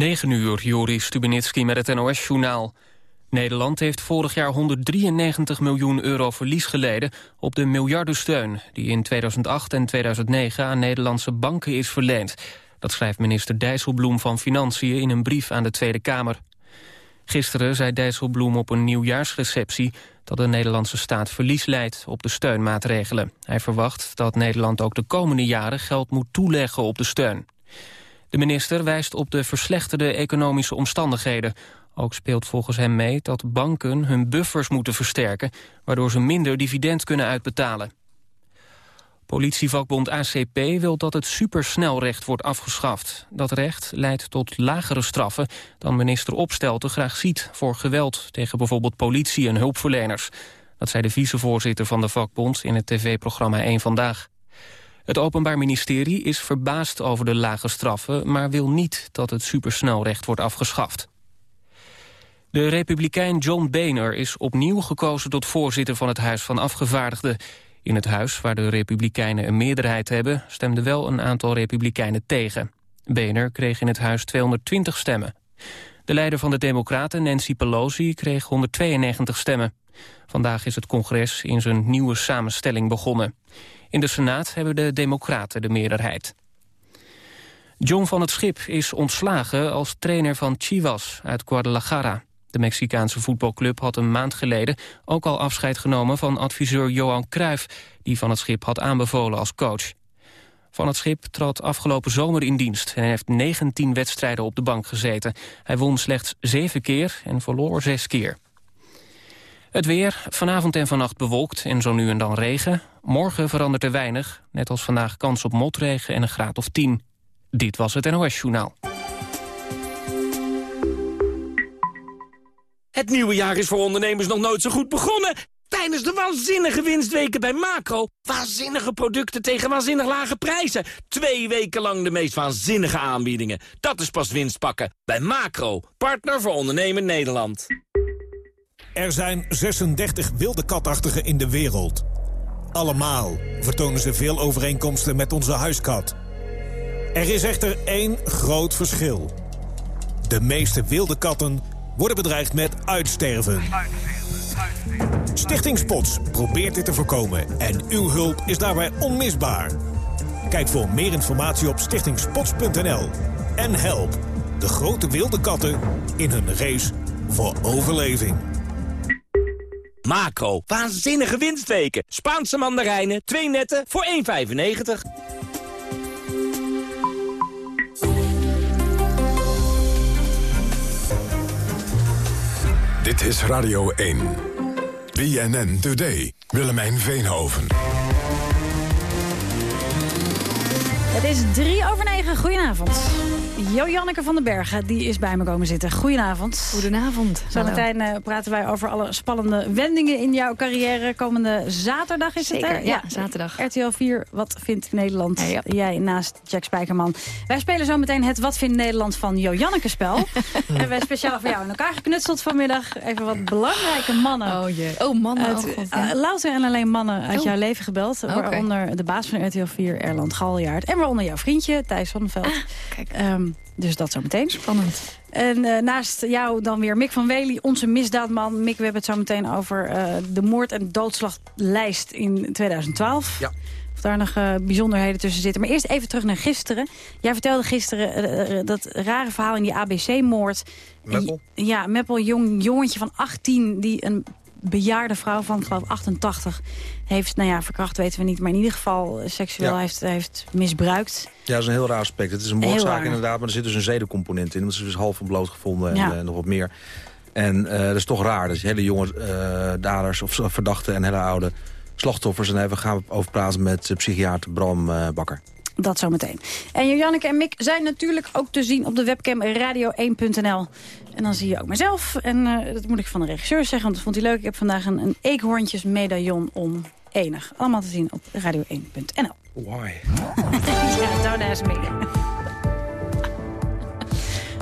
9 uur, Joris Stubenitski met het NOS-journaal. Nederland heeft vorig jaar 193 miljoen euro verlies geleden... op de miljardensteun die in 2008 en 2009 aan Nederlandse banken is verleend. Dat schrijft minister Dijsselbloem van Financiën in een brief aan de Tweede Kamer. Gisteren zei Dijsselbloem op een nieuwjaarsreceptie... dat de Nederlandse staat verlies leidt op de steunmaatregelen. Hij verwacht dat Nederland ook de komende jaren geld moet toeleggen op de steun. De minister wijst op de verslechterde economische omstandigheden. Ook speelt volgens hem mee dat banken hun buffers moeten versterken... waardoor ze minder dividend kunnen uitbetalen. Politievakbond ACP wil dat het supersnelrecht wordt afgeschaft. Dat recht leidt tot lagere straffen dan minister Opstelten graag ziet... voor geweld tegen bijvoorbeeld politie en hulpverleners. Dat zei de vicevoorzitter van de vakbond in het tv-programma 1 Vandaag. Het Openbaar Ministerie is verbaasd over de lage straffen... maar wil niet dat het supersnelrecht wordt afgeschaft. De republikein John Boehner is opnieuw gekozen tot voorzitter van het Huis van Afgevaardigden. In het huis, waar de republikeinen een meerderheid hebben... stemden wel een aantal republikeinen tegen. Boehner kreeg in het huis 220 stemmen. De leider van de Democraten, Nancy Pelosi, kreeg 192 stemmen. Vandaag is het congres in zijn nieuwe samenstelling begonnen. In de Senaat hebben de Democraten de meerderheid. John van het Schip is ontslagen als trainer van Chivas uit Guadalajara. De Mexicaanse voetbalclub had een maand geleden ook al afscheid genomen van adviseur Johan Cruijff, die Van het Schip had aanbevolen als coach. Van het Schip trad afgelopen zomer in dienst en heeft 19 wedstrijden op de bank gezeten. Hij won slechts 7 keer en verloor 6 keer. Het weer, vanavond en vannacht bewolkt en zo nu en dan regen. Morgen verandert er weinig, net als vandaag kans op motregen en een graad of 10. Dit was het NOS Journaal. Het nieuwe jaar is voor ondernemers nog nooit zo goed begonnen. Tijdens de waanzinnige winstweken bij Macro. Waanzinnige producten tegen waanzinnig lage prijzen. Twee weken lang de meest waanzinnige aanbiedingen. Dat is pas winst pakken. Bij Macro, partner voor ondernemen Nederland. Er zijn 36 wilde katachtigen in de wereld. Allemaal vertonen ze veel overeenkomsten met onze huiskat. Er is echter één groot verschil. De meeste wilde katten worden bedreigd met uitsterven. Stichting Spots probeert dit te voorkomen en uw hulp is daarbij onmisbaar. Kijk voor meer informatie op stichtingspots.nl en help de grote wilde katten in hun race voor overleving. Macro, waanzinnige winstweken. Spaanse mandarijnen, twee netten voor 1,95. Dit is Radio 1. BNN Today. Willemijn Veenhoven. Het is drie over negen. Goedenavond. Jo-Janneke van den Bergen die is bij me komen zitten. Goedenavond. Goedenavond. Zometeen uh, praten wij over alle spannende wendingen in jouw carrière. Komende zaterdag is Zeker, het, hè? ja, zaterdag. RTL 4, Wat vindt Nederland? Jij naast Jack Spijkerman. Wij spelen zo meteen het Wat vindt Nederland van Jo-Janneke spel. en wij speciaal voor jou in elkaar geknutseld vanmiddag. Even wat belangrijke mannen. Oh jee. Oh mannen. Uit, oh, God, uh, louter en alleen mannen uit Oh. jouw leven gebeld. Oké. Waaronder de baas van RTL 4, Erland Galjaard. En waaronder jouw vriendje, Thijs Zonneveld. Ah, kijk. Ehm, dus dat zo meteen. Spannend. En eh, naast jou dan weer Mick van Wely, onze misdaadman. Mick, we hebben het zo meteen over eh, de moord- en doodslaglijst in 2012. Ja. Of daar nog eh, bijzonderheden tussen zitten. Maar eerst even terug naar gisteren. Jij vertelde gisteren dat rare verhaal in die ABC-moord. Meppel? Ja, Meppel, jong jongetje van 18 die een bejaarde vrouw van, geloof 88, heeft, nou ja, verkracht weten we niet, maar in ieder geval eh, seksueel Ja. heeft, heeft misbruikt. Ja, dat is een heel raar aspect. Het is een moordzaak inderdaad, maar er zit dus een zedencomponent in. Dat is dus half en bloot gevonden en Ja. eh, nog wat meer. En eh, dat is toch raar dat je hele jonge eh, daders of verdachten en hele oude slachtoffers... en daar gaan we over praten met psychiater Bram Bakker. Dat zometeen. En Janneke en Mick zijn natuurlijk ook te zien op de webcam radio1.nl. En dan zie je ook mezelf. En eh, dat moet ik van de regisseur zeggen, want dat vond hij leuk. Ik heb vandaag een, een eekhoorntjes medaillon om enig. Allemaal te zien op radio1.nl. Why? ja, don't ask me.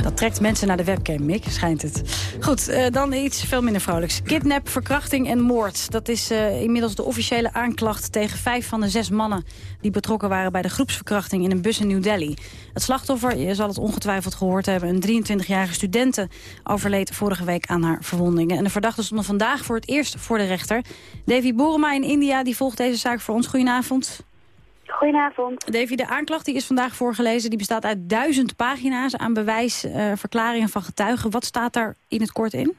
Dat trekt mensen naar de webcam, Mick, schijnt het. Goed, uh, dan iets veel minder vrolijks. Kidnap, verkrachting en moord. Dat is uh, inmiddels de officiële aanklacht tegen vijf van de zes mannen... die betrokken waren bij de groepsverkrachting in een bus in New Delhi. Het slachtoffer, je zal het ongetwijfeld gehoord hebben... een 23-jarige studente overleed vorige week aan haar verwondingen. En de verdachten stonden vandaag voor het eerst voor de rechter. Davy Boerema in India die volgt deze zaak voor ons. Goedenavond. Goedenavond. Davy, de aanklacht die is vandaag voorgelezen. Die bestaat uit duizend pagina's aan bewijsverklaringen uh, van getuigen. Wat staat daar in het kort in?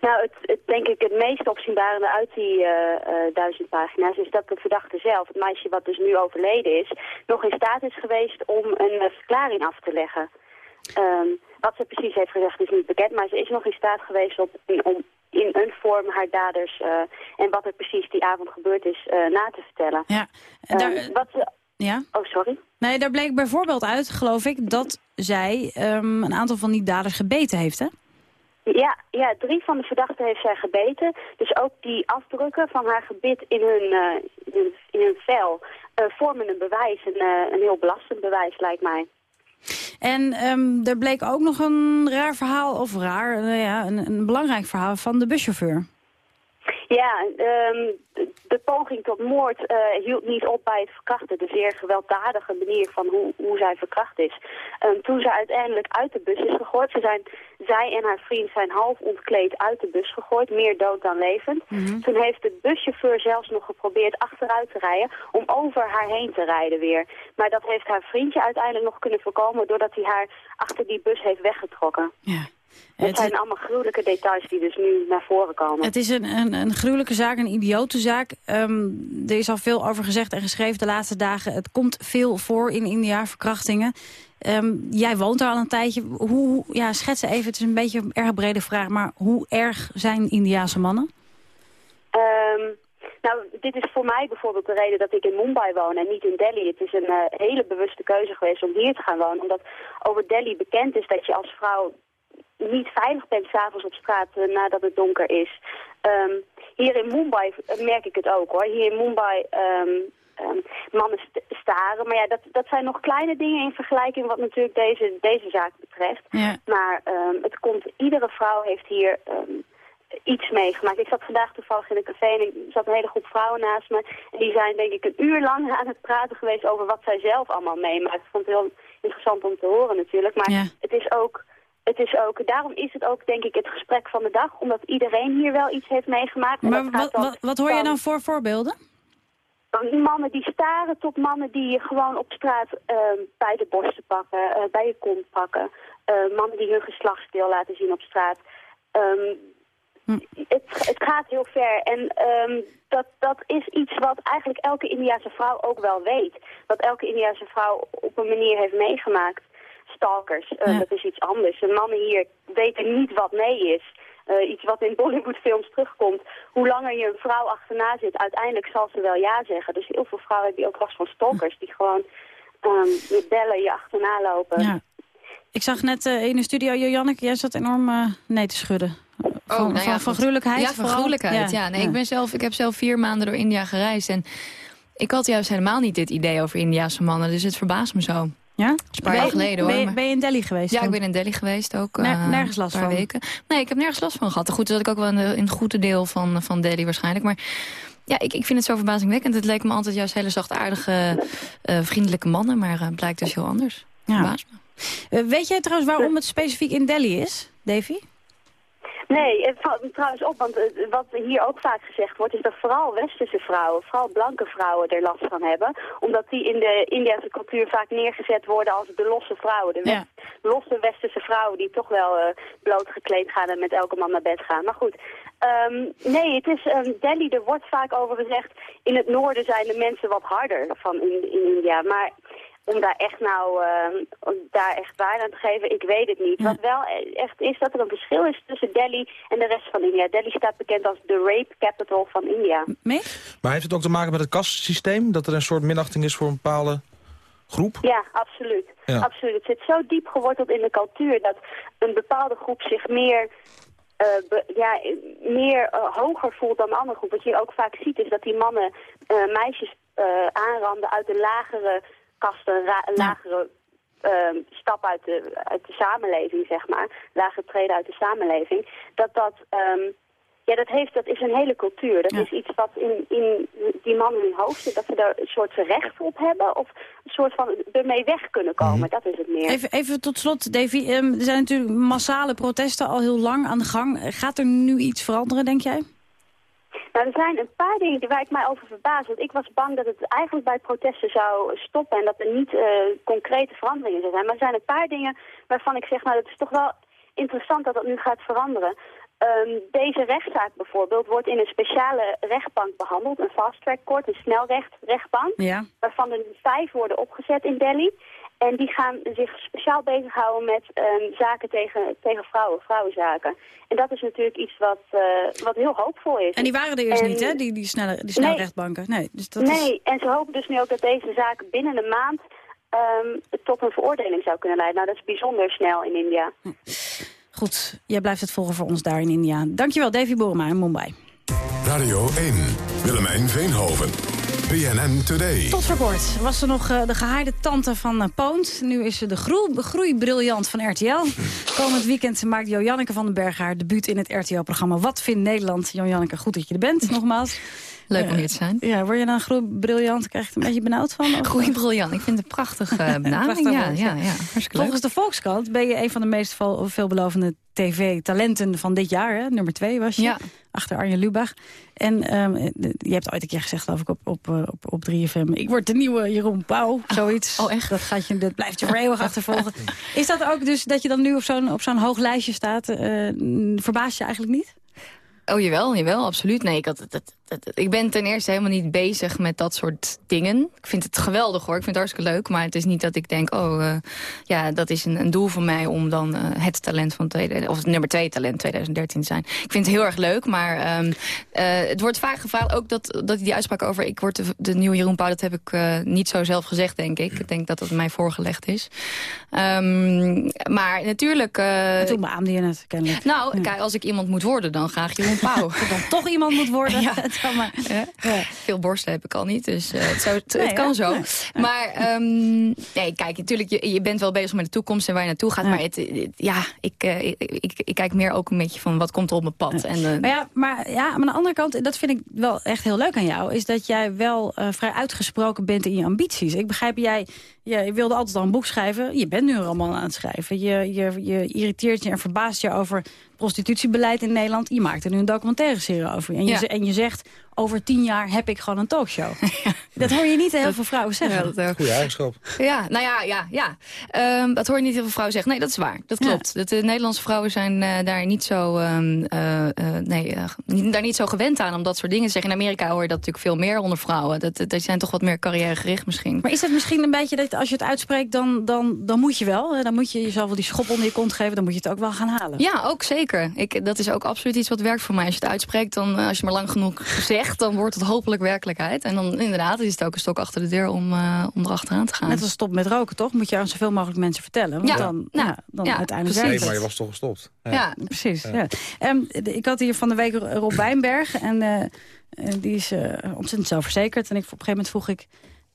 Nou, het, het, denk ik het meest opzienbarende uit die uh, uh, duizend pagina's is dat de verdachte zelf, het meisje wat dus nu overleden is, nog in staat is geweest om een uh, verklaring af te leggen. Um, wat ze precies heeft gezegd is niet bekend, maar ze is nog in staat geweest op, om in een vorm haar daders en wat er precies die avond gebeurd is na te vertellen. Ja, en daar... Wat ze... Ja? Oh, sorry. Nee, daar bleek bijvoorbeeld uit, geloof ik, dat zij um, een aantal van die daders gebeten heeft, hè? Ja, ja, drie van de verdachten heeft zij gebeten. Dus ook die afdrukken van haar gebit in hun, in hun, in hun vel vormen een bewijs. Een, een heel belastend bewijs, lijkt mij. En um, er bleek ook nog een raar verhaal, of raar, ja, een, een belangrijk verhaal van de buschauffeur. Ja, um, de poging tot moord uh, hield niet op bij het verkrachten. De zeer gewelddadige manier van hoe, hoe zij verkracht is. Um, toen ze uiteindelijk uit de bus is gegooid, ze zijn, zij en haar vriend zijn half ontkleed uit de bus gegooid, meer dood dan levend. Mm -hmm. Toen heeft de buschauffeur zelfs nog geprobeerd achteruit te rijden om over haar heen te rijden weer. Maar dat heeft haar vriendje uiteindelijk nog kunnen voorkomen doordat hij haar achter die bus heeft weggetrokken. Ja. Het, het zijn allemaal gruwelijke details die dus nu naar voren komen. Het is een, een, een gruwelijke zaak, een idiote zaak. Um, er is al veel over gezegd en geschreven de laatste dagen. Het komt veel voor in India, verkrachtingen. Um, jij woont daar al een tijdje. Hoe, ja, schetsen even, het is een beetje een erg brede vraag... maar hoe erg zijn Indiaanse mannen? Um, nou, dit is voor mij bijvoorbeeld de reden dat ik in Mumbai woon en niet in Delhi. Het is een uh, hele bewuste keuze geweest om hier te gaan wonen. Omdat over Delhi bekend is dat je als vrouw niet veilig bent s'avonds op straat uh, nadat het donker is. Um, hier in Mumbai merk ik het ook hoor. Hier in Mumbai um, um, mannen st staren. Maar ja, dat, dat zijn nog kleine dingen in vergelijking wat natuurlijk deze, deze zaak betreft. Ja. Maar het komt, iedere vrouw heeft hier iets meegemaakt. Ik zat vandaag toevallig in een café en er zat een hele groep vrouwen naast me. En die zijn denk ik een uur lang aan het praten geweest over wat zij zelf allemaal meemaakt. Ik vond het heel interessant om te horen natuurlijk. Maar ja. het is ook het is ook, daarom is het ook denk ik het gesprek van de dag. Omdat iedereen hier wel iets heeft meegemaakt. Maar wat, wat, wat hoor je dan voor voorbeelden? Mannen die staren tot mannen die je gewoon op straat uh, bij de borsten pakken, uh, bij je kont pakken. Uh, mannen die hun geslachtsdeel laten zien op straat. Um, hm. het, het gaat heel ver en um, dat, dat is iets wat eigenlijk elke Indiase vrouw ook wel weet. Wat elke Indiase vrouw op een manier heeft meegemaakt stalkers. Uh, Ja. Dat is iets anders. De mannen hier weten niet wat nee is. Uh, iets wat in Bollywoodfilms terugkomt. Hoe langer je een vrouw achterna zit, uiteindelijk zal ze wel ja zeggen. Dus heel veel vrouwen hebben ook last van stalkers. Die gewoon um, je bellen, je achterna lopen. Ja. Ik zag net uh, in de studio, Janneke, jij zat enorm uh, nee te schudden. Van, Oh, nou ja, van, van goed. gruwelijkheid? Ja, van gruwelijkheid. Ja, nee, Ik, ben zelf, ik heb zelf vier maanden door India gereisd. En ik had juist helemaal niet dit idee over Indiaanse mannen. Dus het verbaast me zo. Ja? Dat is een paar jaar geleden hoor. Ben je, ben je in Delhi geweest? Ja, dan? ik ben in Delhi geweest ook. Ner- eh, nergens last paar van? weken. Nee, ik heb nergens last van gehad. Goed, dat ik ook wel in, de, in het goede deel van, van Delhi waarschijnlijk. Maar ja, ik, ik vind het zo verbazingwekkend. Het leek me altijd juist hele zachtaardige, eh, vriendelijke mannen. Maar eh, blijkt dus heel anders. Ja. Me. Weet jij trouwens waarom het specifiek in Delhi is, Davy? Nee, het valt me trouwens op, want eh, wat hier ook vaak gezegd wordt... is dat vooral westerse vrouwen, vooral blanke vrouwen er last van hebben. Omdat die in de Indiase cultuur vaak neergezet worden als de losse vrouwen. De Ja. losse westerse vrouwen die toch wel eh blootgekleed gaan en met elke man naar bed gaan. Maar goed, ehm, nee, het is ehm, Delhi, er wordt vaak over gezegd... in het noorden zijn de mensen wat harder van in, in India. Maar om daar echt nou om daar echt waarde aan te geven, ik weet het niet. Ja. Wat wel echt is dat er een verschil is tussen Delhi en de rest van India. Delhi staat bekend als de rape capital van India. Mee? Maar heeft het ook te maken met het kastsysteem? Dat er een soort minachting is voor een bepaalde groep? Ja, absoluut. Ja. absoluut. Het zit zo diep geworteld in de cultuur dat een bepaalde groep zich meer, eh, be- ja, meer eh, hoger voelt dan een andere groep. Wat je ook vaak ziet is dat die mannen eh, meisjes eh, aanranden uit de lagere kasten, ra- lagere ehm, stap uit de, uit de samenleving, zeg maar, lager treden uit de samenleving, dat dat, ehm, ja, dat, heeft, dat is een hele cultuur. Dat is iets wat in, in die mannen hun hoofd zit, dat ze daar een soort recht op hebben of een soort van ermee weg kunnen komen. Mhm. Dat is het meer. Even, even tot slot, Davy. Ehm, er zijn natuurlijk massale protesten al heel lang aan de gang. Gaat er nu iets veranderen, denk jij? Nou, er zijn een paar dingen waar ik mij over verbaas. Want ik was bang dat het eigenlijk bij protesten zou stoppen en dat er niet eh, concrete veranderingen zou zijn. Maar er zijn een paar dingen waarvan ik zeg, nou, het is toch wel interessant dat dat nu gaat veranderen. Ehm, deze rechtszaak bijvoorbeeld wordt in een speciale rechtbank behandeld, een fast-track court, een snelrechtrechtbank, Ja. waarvan er nu vijf worden opgezet in Delhi. En die gaan zich speciaal bezighouden met ehm, zaken tegen, tegen vrouwen, vrouwenzaken. En dat is natuurlijk iets wat, eh, wat heel hoopvol is. En die waren er eerst En- niet, hè, die, die, snelle, die snelrechtbanken. Nee, dus dat nee, is... en ze hopen dus nu ook dat deze zaak binnen een maand ehm, tot een veroordeling zou kunnen leiden. Nou, dat is bijzonder snel in India. Goed, jij blijft het volgen voor ons daar in India. Dankjewel, Davy Borema in Mumbai. Radio 1, Willemijn Veenhoven. BNN Today. Tot voor kort was ze nog eh, de gehaaide tante van uh, Poont. Nu is ze de groe- groeibriljant van RTL. Komend weekend maakt Jo-Janneke van den Berg haar debuut in het RTL-programma Wat vindt Nederland? Jo-Janneke, goed dat je er bent, nogmaals. Leuk om Eh, hier te zijn. Ja, word je dan groeibriljant? Krijg je het een beetje benauwd van? Of- Goeie briljant. Ik vind het een prachtige eh, benaming. Prachtig ja, ja, ja. Volgens de Volkskrant ben je een van de meest veelbelovende tv-talenten van dit jaar. Hè? Nummer twee was je, Ja. achter Arjen Lubach. En ehm, je hebt ooit een keer gezegd, geloof ik, op, op, eh, op, op 3FM... ik word de nieuwe Jeroen Pauw, zoiets. oh, echt? Dat, gaat je, dat blijft je voor eeuwig achtervolgen. Is dat ook dus dat je dan nu op zo'n op zo'n hoog lijstje staat? eh verbaas je eigenlijk niet? Oh, jawel, jawel, absoluut. Nee, ik, had, dat- ik ben ten eerste helemaal niet bezig met dat soort dingen. Ik vind het geweldig hoor, ik vind het hartstikke leuk. Maar het is niet dat ik denk, oh, eh, ja, dat is een, een doel van mij... om dan eh, het talent van tweede, of het nummer twee talent 2013 te zijn. Ik vind het heel erg leuk, maar ehm, eh, het wordt vaak gevraagd... ook dat, dat die uitspraak over ik word de, de nieuwe Jeroen Pauw... dat heb ik niet zo zelf gezegd, denk ik. Ik denk dat dat mij voorgelegd is. Ehm, maar natuurlijk... eh, Toen beaamde je het, kennelijk. nou, kijk, als ik iemand moet worden, dan graag Jeroen Pauw. Als dan toch iemand moet worden. Ja. Maar. Ja. Veel borsten heb ik al niet, dus eh, het, zou, het, Nee, het kan zo. Nee. Maar ehm, nee, kijk, natuurlijk, je, je bent wel bezig met de toekomst en waar je naartoe gaat. Maar het, het- ja, ik, eh, ik, ik, ik kijk meer ook een beetje van wat komt er op mijn pad. En, eh, Maar ja, maar ja, maar aan de andere kant, dat vind ik wel echt heel leuk aan jou... is dat jij wel vrij uitgesproken bent in je ambities. Ik begrijp, jij, jij wilde altijd al een boek schrijven. Je bent nu een roman aan het schrijven. Je, je, je irriteert je en verbaast je over prostitutiebeleid in Nederland. Je maakt er nu een documentaire serie over. En je, Ja. en je zegt, over tien jaar heb ik gewoon een talkshow. Dat hoor je niet heel veel vrouwen zeggen. ja, dat, Goeie eigenschap. Ja, nou ja, ja, ja. Ehm, dat hoor je niet heel veel vrouwen zeggen. Nee, dat is waar. Dat Ja. klopt. Dat de Nederlandse vrouwen zijn eh, daar niet zo, ehm, eh, eh, nee, niet- daar niet zo gewend aan om dat soort dingen te zeggen. In Amerika hoor je dat natuurlijk veel meer onder vrouwen. Dat, dat, zijn toch wat meer carrièregericht misschien. Maar is het misschien een beetje dat als je het uitspreekt, dan, dan, dan moet je wel. hè? Dan moet je jezelf wel die schop onder je kont geven. Dan moet je het ook wel gaan halen. Ja, ook zeker. Ik, dat is ook absoluut iets wat werkt voor mij. Als je het uitspreekt, dan, als je maar lang genoeg zegt... dan wordt het hopelijk werkelijkheid. En dan inderdaad is het ook een stok achter de deur om, eh, om erachteraan te gaan. Net als stop met roken, toch? Moet je aan zoveel mogelijk mensen vertellen. Want Ja. dan, Ja. ja, dan Ja, uiteindelijk Nee, maar je was toch gestopt. ja. Precies, ja. Ehm, de- ik had hier van de week Rob Wijnberg. En eh, eh, die is eh, ontzettend zelfverzekerd. En ik, op een gegeven moment vroeg ik...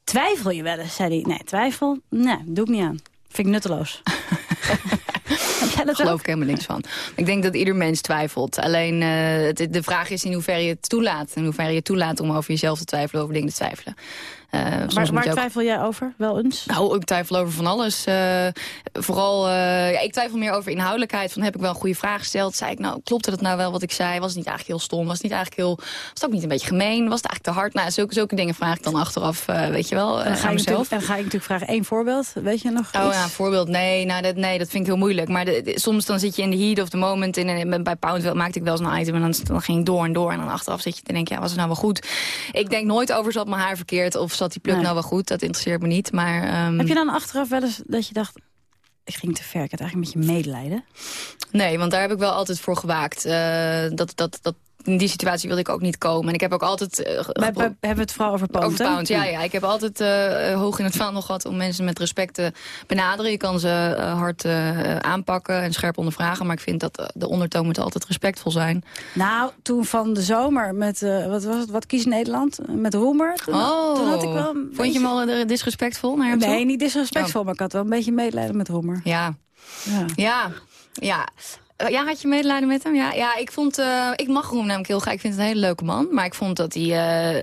Twijfel je wel eens? Zei hij, nee, twijfel? Nee, doe ik niet aan. Vind ik nutteloos. Heb jij dat Daar geloof ook? ik helemaal niks van. Ik denk dat ieder mens twijfelt. Alleen eh, de vraag is in hoeverre je het toelaat. In hoeverre je het toelaat om over jezelf te twijfelen, over dingen te twijfelen. Eh, soms Waar, ook- twijfel jij over? Wel eens? Nou, ik twijfel over van alles. Eh, vooral, eh, ja, ik twijfel meer over inhoudelijkheid. Van heb ik wel een goede vraag gesteld? Zei ik nou, klopte dat nou wel wat ik zei? Was het niet eigenlijk heel stom? Was het niet eigenlijk heel, was het ook niet een beetje gemeen? Was het eigenlijk te hard? Nou, zulke, zulke dingen vraag ik dan achteraf, weet je wel, En uh, dan, ga aan je mezelf. en dan ga ik natuurlijk vragen, één voorbeeld. Weet je nog Oh ja, een voorbeeld. Nee, nou, dat, nee, dat vind ik heel moeilijk. Maar de- de- soms dan zit je in de heat of the moment. En, en bij Pound maakte ik wel eens een item. En dan, dan ging ik door en door. En dan achteraf zit je te denken, ja, was het nou wel goed? Ik denk nooit over, zat mijn haar verkeerd? Of zat die pluk Nee. nou wel goed? Dat interesseert me niet. Maar, ehm, Heb je dan achteraf wel eens dat je dacht... Ik ging te ver, ik had eigenlijk een beetje medelijden. Nee, want daar heb ik wel altijd voor gewaakt. Eh, dat, dat, dat, in die situatie wilde ik ook niet komen. En ik heb ook altijd... Uh, bij, bij, hebben we het vooral over Pound, Over Pound, ja, ja. Ik heb altijd uh, hoog in het vaandel gehad om mensen met respect te benaderen. Je kan ze uh, hard aanpakken en scherp ondervragen. Maar ik vind dat de ondertoon moet altijd respectvol zijn. Nou, toen van de zomer met, wat was het, wat kies Nederland? Met Roemer. Toen, oh, toen had ik wel vond beetje... je hem al disrespectvol naar hem Nee, niet disrespectvol, oh. maar ik had wel een beetje medelijden met Roemer. Ja. Ja. ja. Ja, eh, ja, had je medelijden met hem? Ja, ja ik vond, uh, ik mag Roem namelijk heel graag. Ik vind het een hele leuke man. Maar ik vond dat hij, uh,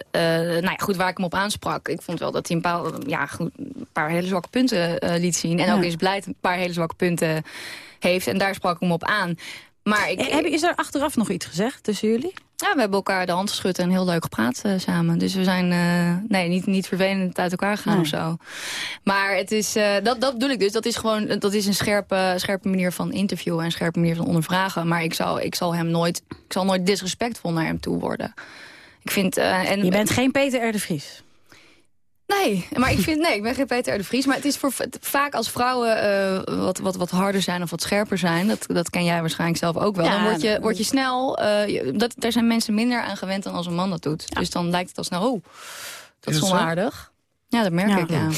nou ja, goed, waar ik hem op aansprak. Ik vond wel dat hij een paar, ja, goed, een paar hele zwakke punten liet zien. En ook is blij een paar hele zwakke punten heeft. En daar sprak ik hem op aan. Maar ik, is er achteraf nog iets gezegd tussen jullie? Ja, we hebben elkaar de hand geschud en heel leuk gepraat uh, samen. Dus we zijn uh, nee, niet, niet vervelend uit elkaar gegaan nee. of zo. Maar het is, uh, dat, dat bedoel ik dus. Dat is gewoon dat is een scherpe, scherpe manier van interviewen en een scherpe manier van ondervragen. Maar ik zal, ik zal hem nooit, ik zal nooit disrespectvol naar hem toe worden. Ik vind, en, Je bent geen Peter R. de Vries? Nee, maar ik vind, nee, ik ben geen Peter R. de Vries. Maar het is voor, vaak als vrouwen uh, wat, wat, wat harder zijn of wat scherper zijn... dat, dat ken jij waarschijnlijk zelf ook wel. Ja, dan word je, word je snel... Uh, dat, daar zijn mensen minder aan gewend dan als een man dat doet. Ja. Dus dan lijkt het al snel, oh, dat is, is onaardig. Ja, dat merk ik, ja.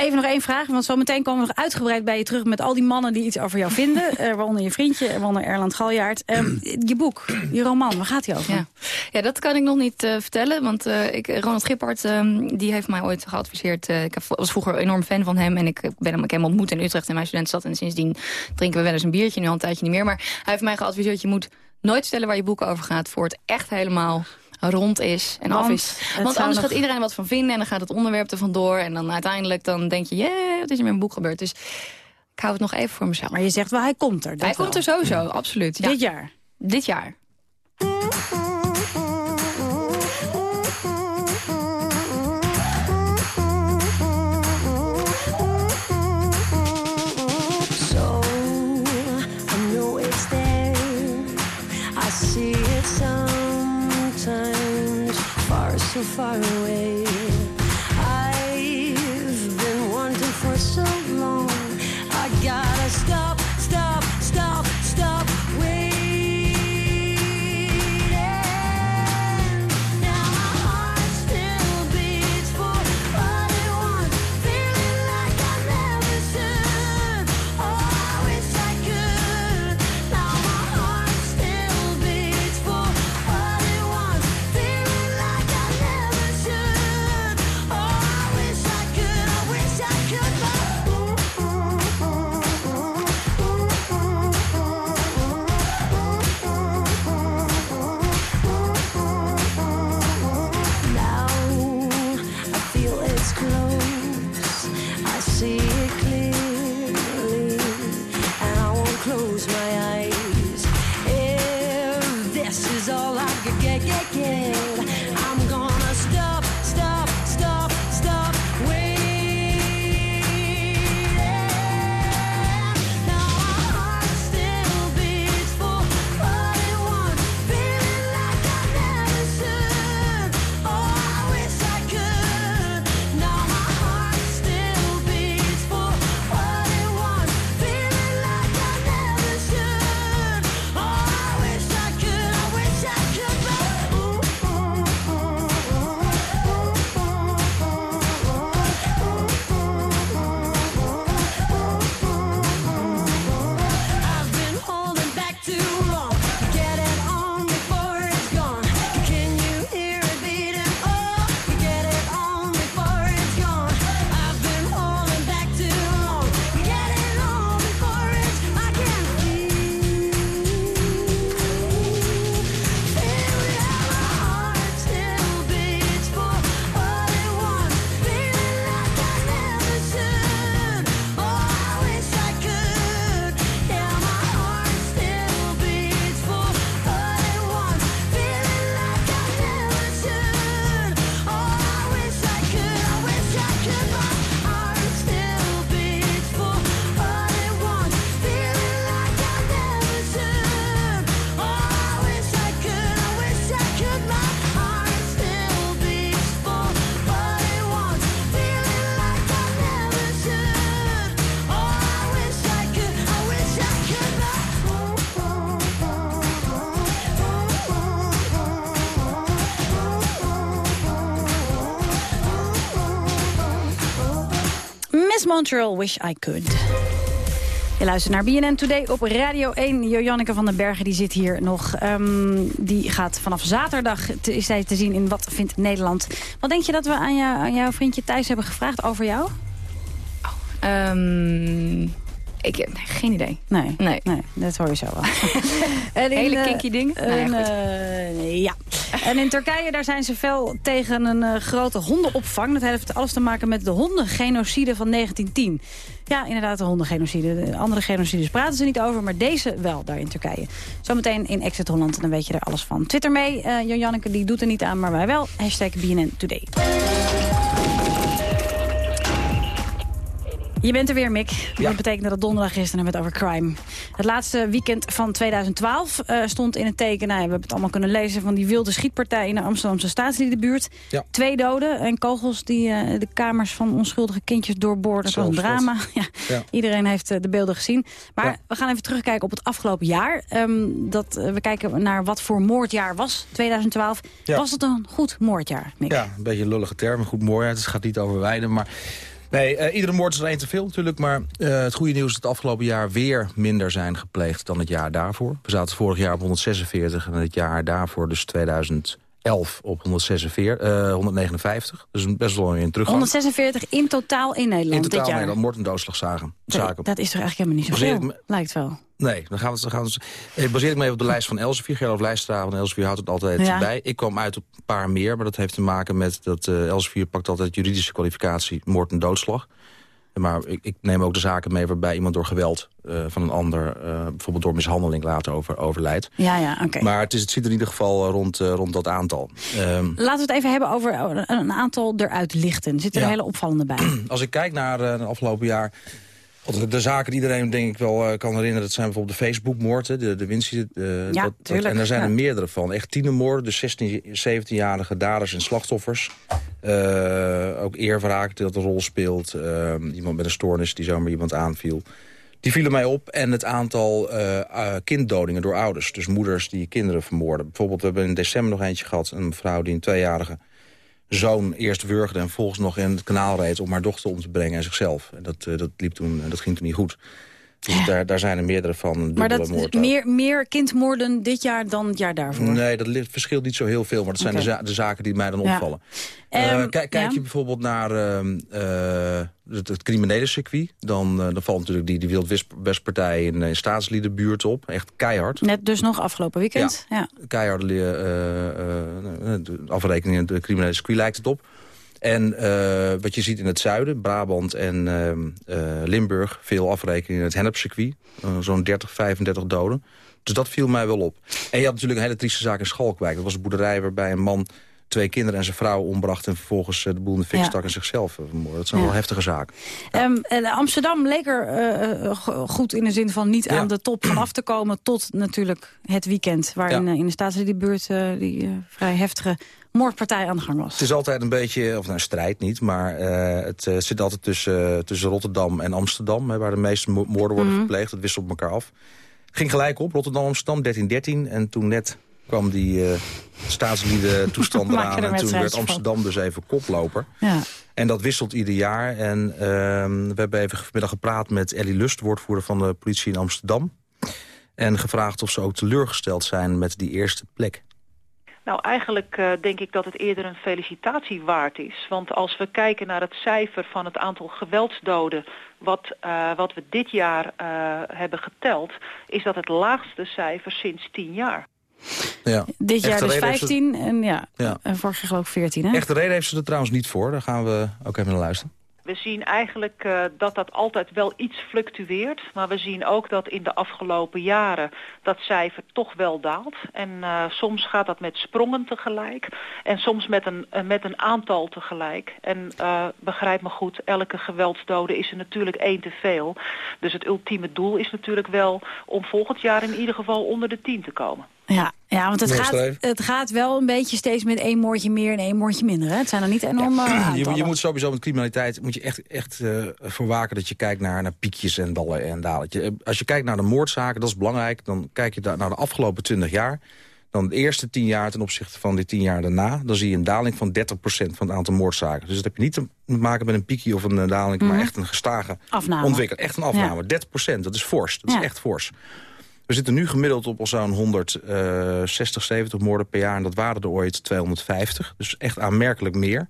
Even nog één vraag, want zometeen komen we nog uitgebreid bij je terug... met al die mannen die iets over jou vinden. uh, waaronder je vriendje, waaronder Erland Galjaard. Uh, je boek, je roman, waar gaat hij over? Ja, ja dat kan ik nog niet uh, vertellen. Want ik, Ronald Gippard ehm, die heeft mij ooit geadviseerd. ik was vroeger enorm fan van hem. En ik ben hem, ik hem ontmoet in Utrecht in mijn studentstad. En sindsdien drinken we wel eens een biertje. Nu al een tijdje niet meer. Maar hij heeft mij geadviseerd, je moet nooit stellen waar je boek over gaat... voor het echt helemaal rond is en Want af is. Want anders gaat iedereen er wat van vinden en dan gaat het onderwerp er vandoor. En dan uiteindelijk dan denk je, yeah, wat is er met mijn boek gebeurd? Dus ik hou het nog even voor mezelf. Maar je zegt wel, hij komt er. hij wel. komt er sowieso, absoluut. Ja. Dit jaar? Dit jaar. So far away. Montreal, Wish I Could. Je luistert naar BNN Today op Radio 1. Jojanneke van den Bergen die zit hier nog. Ehm, die gaat vanaf zaterdag te, is zij te zien in Wat vindt Nederland. Wat denk je dat we aan, jou, aan jouw vriendje thuis hebben gevraagd over jou? Ehm, ik heb nee, geen idee. Nee, Nee. nee dat hoor je zo wel. en Hele eh, kinky dingen? Nee, en, eh, ja. En in Turkije daar zijn ze fel tegen een eh, grote hondenopvang. Dat heeft alles te maken met de hondengenocide van 1910. Ja, inderdaad, de hondengenocide. De andere genocides praten ze niet over, maar deze wel daar in Turkije. Zometeen in Exit Holland, dan weet je er alles van. Twitter mee, eh Jan Janneke die doet er niet aan, maar wij wel. Hashtag BNN Today. Je bent er weer, Mick. Dat betekent dat het donderdag is en dan hebben we het over crime. Het laatste weekend van 2012 eh, stond in het teken... Nou, we hebben het allemaal kunnen lezen van die wilde schietpartij... in de Amsterdamse staatsliedenbuurt. Ja. Twee doden en kogels die eh, de kamers van onschuldige kindjes doorboorden. Dat was een drama. Ja, Ja. Iedereen heeft eh, de beelden gezien. Maar we gaan even terugkijken op het afgelopen jaar. Ehm, dat, we kijken naar wat voor moordjaar was 2012. Ja. Was het een goed moordjaar, Mick? Ja, een beetje een lullige term, goed mooi. Het gaat niet over wijden, maar... Nee, eh, iedere moord is er één te veel natuurlijk. Maar eh, het goede nieuws is dat het afgelopen jaar weer minder zijn gepleegd dan het jaar daarvoor. We zaten vorig jaar op 146 en het jaar daarvoor, dus 2011, op 146, eh, 159. Dus een best wel een teruggang. 146 in totaal in Nederland In dit totaal jaar. Nederland moord- en doodslagzaken. Nee, zaken. dat is toch eigenlijk helemaal niet Baseer ik zoveel? me- Lijkt wel. Nee, dan gaan we, dan gaan we, eh, baseer ik me even op de lijst van Elsevier. Gerlof Lijstra van Elsevier houdt het altijd Ja. bij. Ik kwam uit op een paar meer, maar dat heeft te maken met dat eh Elsevier pakt altijd juridische kwalificatie moord en doodslag. Maar ik, ik neem ook de zaken mee waarbij iemand door geweld eh, van een ander, eh, bijvoorbeeld door mishandeling later over, overlijdt. Ja, ja, oké. Maar het, is, het zit in ieder geval eh, rond, rond dat aantal. Ehm, Laten we het even hebben over een- een aantal eruit lichten. Zitten er Ja. hele opvallende bij. als ik kijk naar het afgelopen jaar... De, zaken die iedereen denk ik wel eh, kan herinneren... dat zijn bijvoorbeeld de Facebook-moorden, de, de Vinci. eh, Ja, dat- dat- tuurlijk, en daar zijn ja. er meerdere van. Echt tienermoorden, dus 16, 17-jarige daders en slachtoffers. Eh, ook eerwraak dat een rol speelt. Eh, iemand met een stoornis die zomaar iemand aanviel. Die vielen mij op. En het aantal kinddodingen door ouders. Dus moeders die kinderen vermoorden. Bijvoorbeeld, we hebben in december nog eentje gehad. Een mevrouw die een tweejarige zoon eerst wurgde... en vervolgens nog in het kanaal reed om haar dochter om te brengen en zichzelf. En dat, eh, dat, liep toen, dat ging toen niet goed. Dus daar, daar zijn er meerdere van. Maar dat moord meer, meer kindmoorden dit jaar dan het jaar daarvoor. Nee, dat verschilt niet zo heel veel. Maar dat zijn de, za- de zaken die mij dan Ja. opvallen. Eh, Ehm, kijk kijk ja. je bijvoorbeeld naar ehm, eh, het, het criminele circuit... dan, eh, dan valt natuurlijk die, die Wildwestpartij in, in staatsliedenbuurt op. Echt keihard. Net dus nog afgelopen weekend. Ja. Keiharde eh, eh, de afrekening in het criminele circuit lijkt het op. En eh, wat je ziet in het zuiden, Brabant en ehm, eh, Limburg... veel afrekening in het hennepcircuit. Eh, Zo'n 30, 35 doden. Dus dat viel mij wel op. En je had natuurlijk een hele trieste zaak in Schalkwijk. Dat was een boerderij waarbij een man twee kinderen en zijn vrouw ombracht... en vervolgens de boel in de fik Ja. stak en zichzelf vermoordde. Dat zijn Ja. wel heftige zaken. Ehm, en Amsterdam leek er go- goed in de zin van niet aan de top van af te komen... tot natuurlijk het weekend, waarin in de staatsliedenbuurt uh, die vrij heftige moordpartij aan de gang was. Het is altijd een beetje, of nou een strijd niet... maar eh, het eh, zit altijd tussen, tussen Rotterdam en Amsterdam... Hè, waar de meeste mo- moorden worden Mhm. gepleegd. Dat wisselt elkaar af. Ging gelijk op, Rotterdam-Amsterdam, 13-13. En toen net kwam die eh staatslieden toestand eraan... er en toen werd van. Amsterdam dus even koploper. Ja. En dat wisselt ieder jaar. En ehm, we hebben even vanmiddag gepraat met Ellie Lust... woordvoerder van de politie in Amsterdam. En gevraagd of ze ook teleurgesteld zijn met die eerste plek. Nou, eigenlijk uh, denk ik dat het eerder een felicitatie waard is. Want als we kijken naar het cijfer van het aantal geweldsdoden... wat, uh, wat we dit jaar uh, hebben geteld... is dat het laagste cijfer sinds tien jaar. Ja. Dit jaar Echte dus reden heeft 15 en ja, Ja. en vorig jaar geloof ik 14. Hè? Echte reden heeft ze er trouwens niet voor. Daar gaan we ook even naar luisteren. We zien eigenlijk uh, dat dat altijd wel iets fluctueert. Maar we zien ook dat in de afgelopen jaren dat cijfer toch wel daalt. En uh, soms gaat dat met sprongen tegelijk. En soms met een, uh, met een aantal tegelijk. En begrijp me goed, elke geweldsdode is er natuurlijk één te veel. Dus het ultieme doel is natuurlijk wel om volgend jaar in ieder geval onder de tien te komen. Ja, ja want het gaat, het gaat wel een beetje steeds met één moordje meer en één moordje minder. Hè? Het zijn er niet enorme Je, aantallen. je moet sowieso met criminaliteit moet je echt, echt uh, voor waken dat je kijkt naar, naar piekjes en dallen en dalen. Als je kijkt naar de moordzaken, dat is belangrijk. Dan kijk je naar de afgelopen 20 jaar. dan de eerste tien jaar ten opzichte van die tien jaar daarna... dan zie je een daling van 30% van het aantal moordzaken. Dus dat heb je niet te maken met een piekje of een eh, daling... maar Mhm. echt een gestage Afname. ontwikkeling. Echt een afname. 30%, dat is fors. Dat Ja. is echt fors. We zitten nu gemiddeld op al zo'n 160, 70 moorden per jaar... en dat waren er ooit 250. Dus echt aanmerkelijk meer.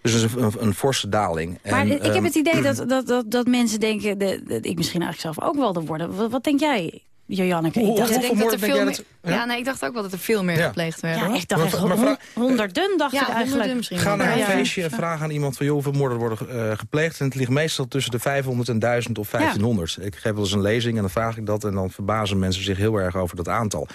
Dus dat is een, een, een forse daling. Maar En, ik heb ehm, het idee dat, dat, dat, dat mensen denken... De, dat ik misschien eigenlijk zelf ook wel er worden. Wat, wat denk jij, Joanneke? Hoe- Ik dacht- Ik hoeveel denk dat er moorden denk veel jij meer... dat- ja? Ja, nee, ik dacht ook wel dat er veel meer Ja. gepleegd werden. ja, ik dacht Maar- echt maar hon- vraag- honderden, dacht Ja, ik eigenlijk. honderden misschien Ga naar een feestje en vraag aan iemand van... joh, hoeveel moorden worden eh, gepleegd? En het ligt meestal tussen de 500 en 1000 of 1500. Ik geef wel eens een lezing en dan vraag ik dat... en dan verbazen mensen zich heel erg over dat aantal.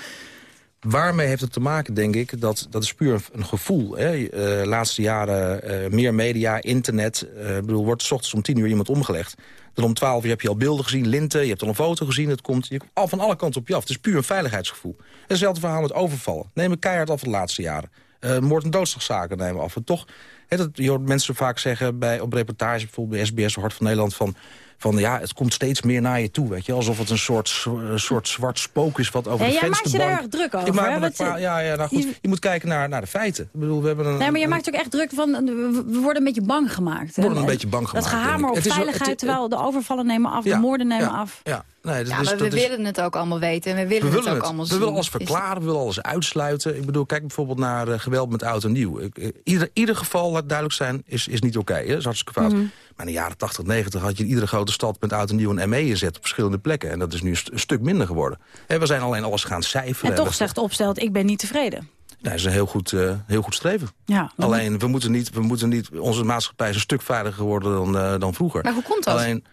Waarmee heeft het te maken, denk ik? Dat, dat is puur een, een gevoel. Hè? Eh, laatste jaren eh, meer media, internet. eh, Ik bedoel, wordt 's ochtends om 10 uur iemand omgelegd. Dan om 12 uur heb je al beelden gezien, linten. Je hebt al een foto gezien. Het komt je, al van alle kanten op je af. Het is puur een veiligheidsgevoel. Hetzelfde verhaal met overvallen. Nemen keihard af de laatste jaren. Eh, moord- en doodslagzaken nemen af. En toch, hè, dat, je hoort mensen vaak zeggen bij, op reportage... bijvoorbeeld bij SBS, Hart van Nederland... van van ja, het komt steeds meer naar je toe, weet je. Alsof het een soort, soort zwart spook is wat over Ja, de jij maakt je vensterbank... daar erg druk over, Ik maak hè? me Wat daar- je- ja, ja, nou goed, je- je, moet kijken naar, naar de feiten. Ik bedoel, we hebben een, Nee, maar je een- maakt ook echt druk van... We we worden een beetje bang gemaakt. hè? Worden een beetje bang gemaakt, Dat gehamer op Het is wel- veiligheid, het- terwijl de overvallen nemen af, Ja, de moorden nemen ja, af. Ja, nee, dat Ja, is, maar dat we is- willen het ook allemaal weten en we willen, we willen het ook het. allemaal We zien. willen alles verklaren, we willen alles uitsluiten. Ik bedoel, kijk bijvoorbeeld naar eh, geweld met oud en nieuw. Ik, eh, ieder, ieder geval, laat duidelijk zijn, is, is niet oké. hè. dat is hartstikke fout. Mhm. Maar in de jaren 80, 90 had je in iedere grote stad met oud en nieuw een ME inzet op verschillende plekken. En dat is nu een, st- een stuk minder geworden. En we zijn alleen alles gaan cijferen. En toch zegt Opstelt, ik ben niet tevreden. Nou, dat is een heel goed, eh, heel goed streven. Ja, Alleen, we moeten, niet, we moeten niet... Onze maatschappij is een stuk veiliger geworden dan, eh, dan vroeger. Maar hoe komt dat? Alleen,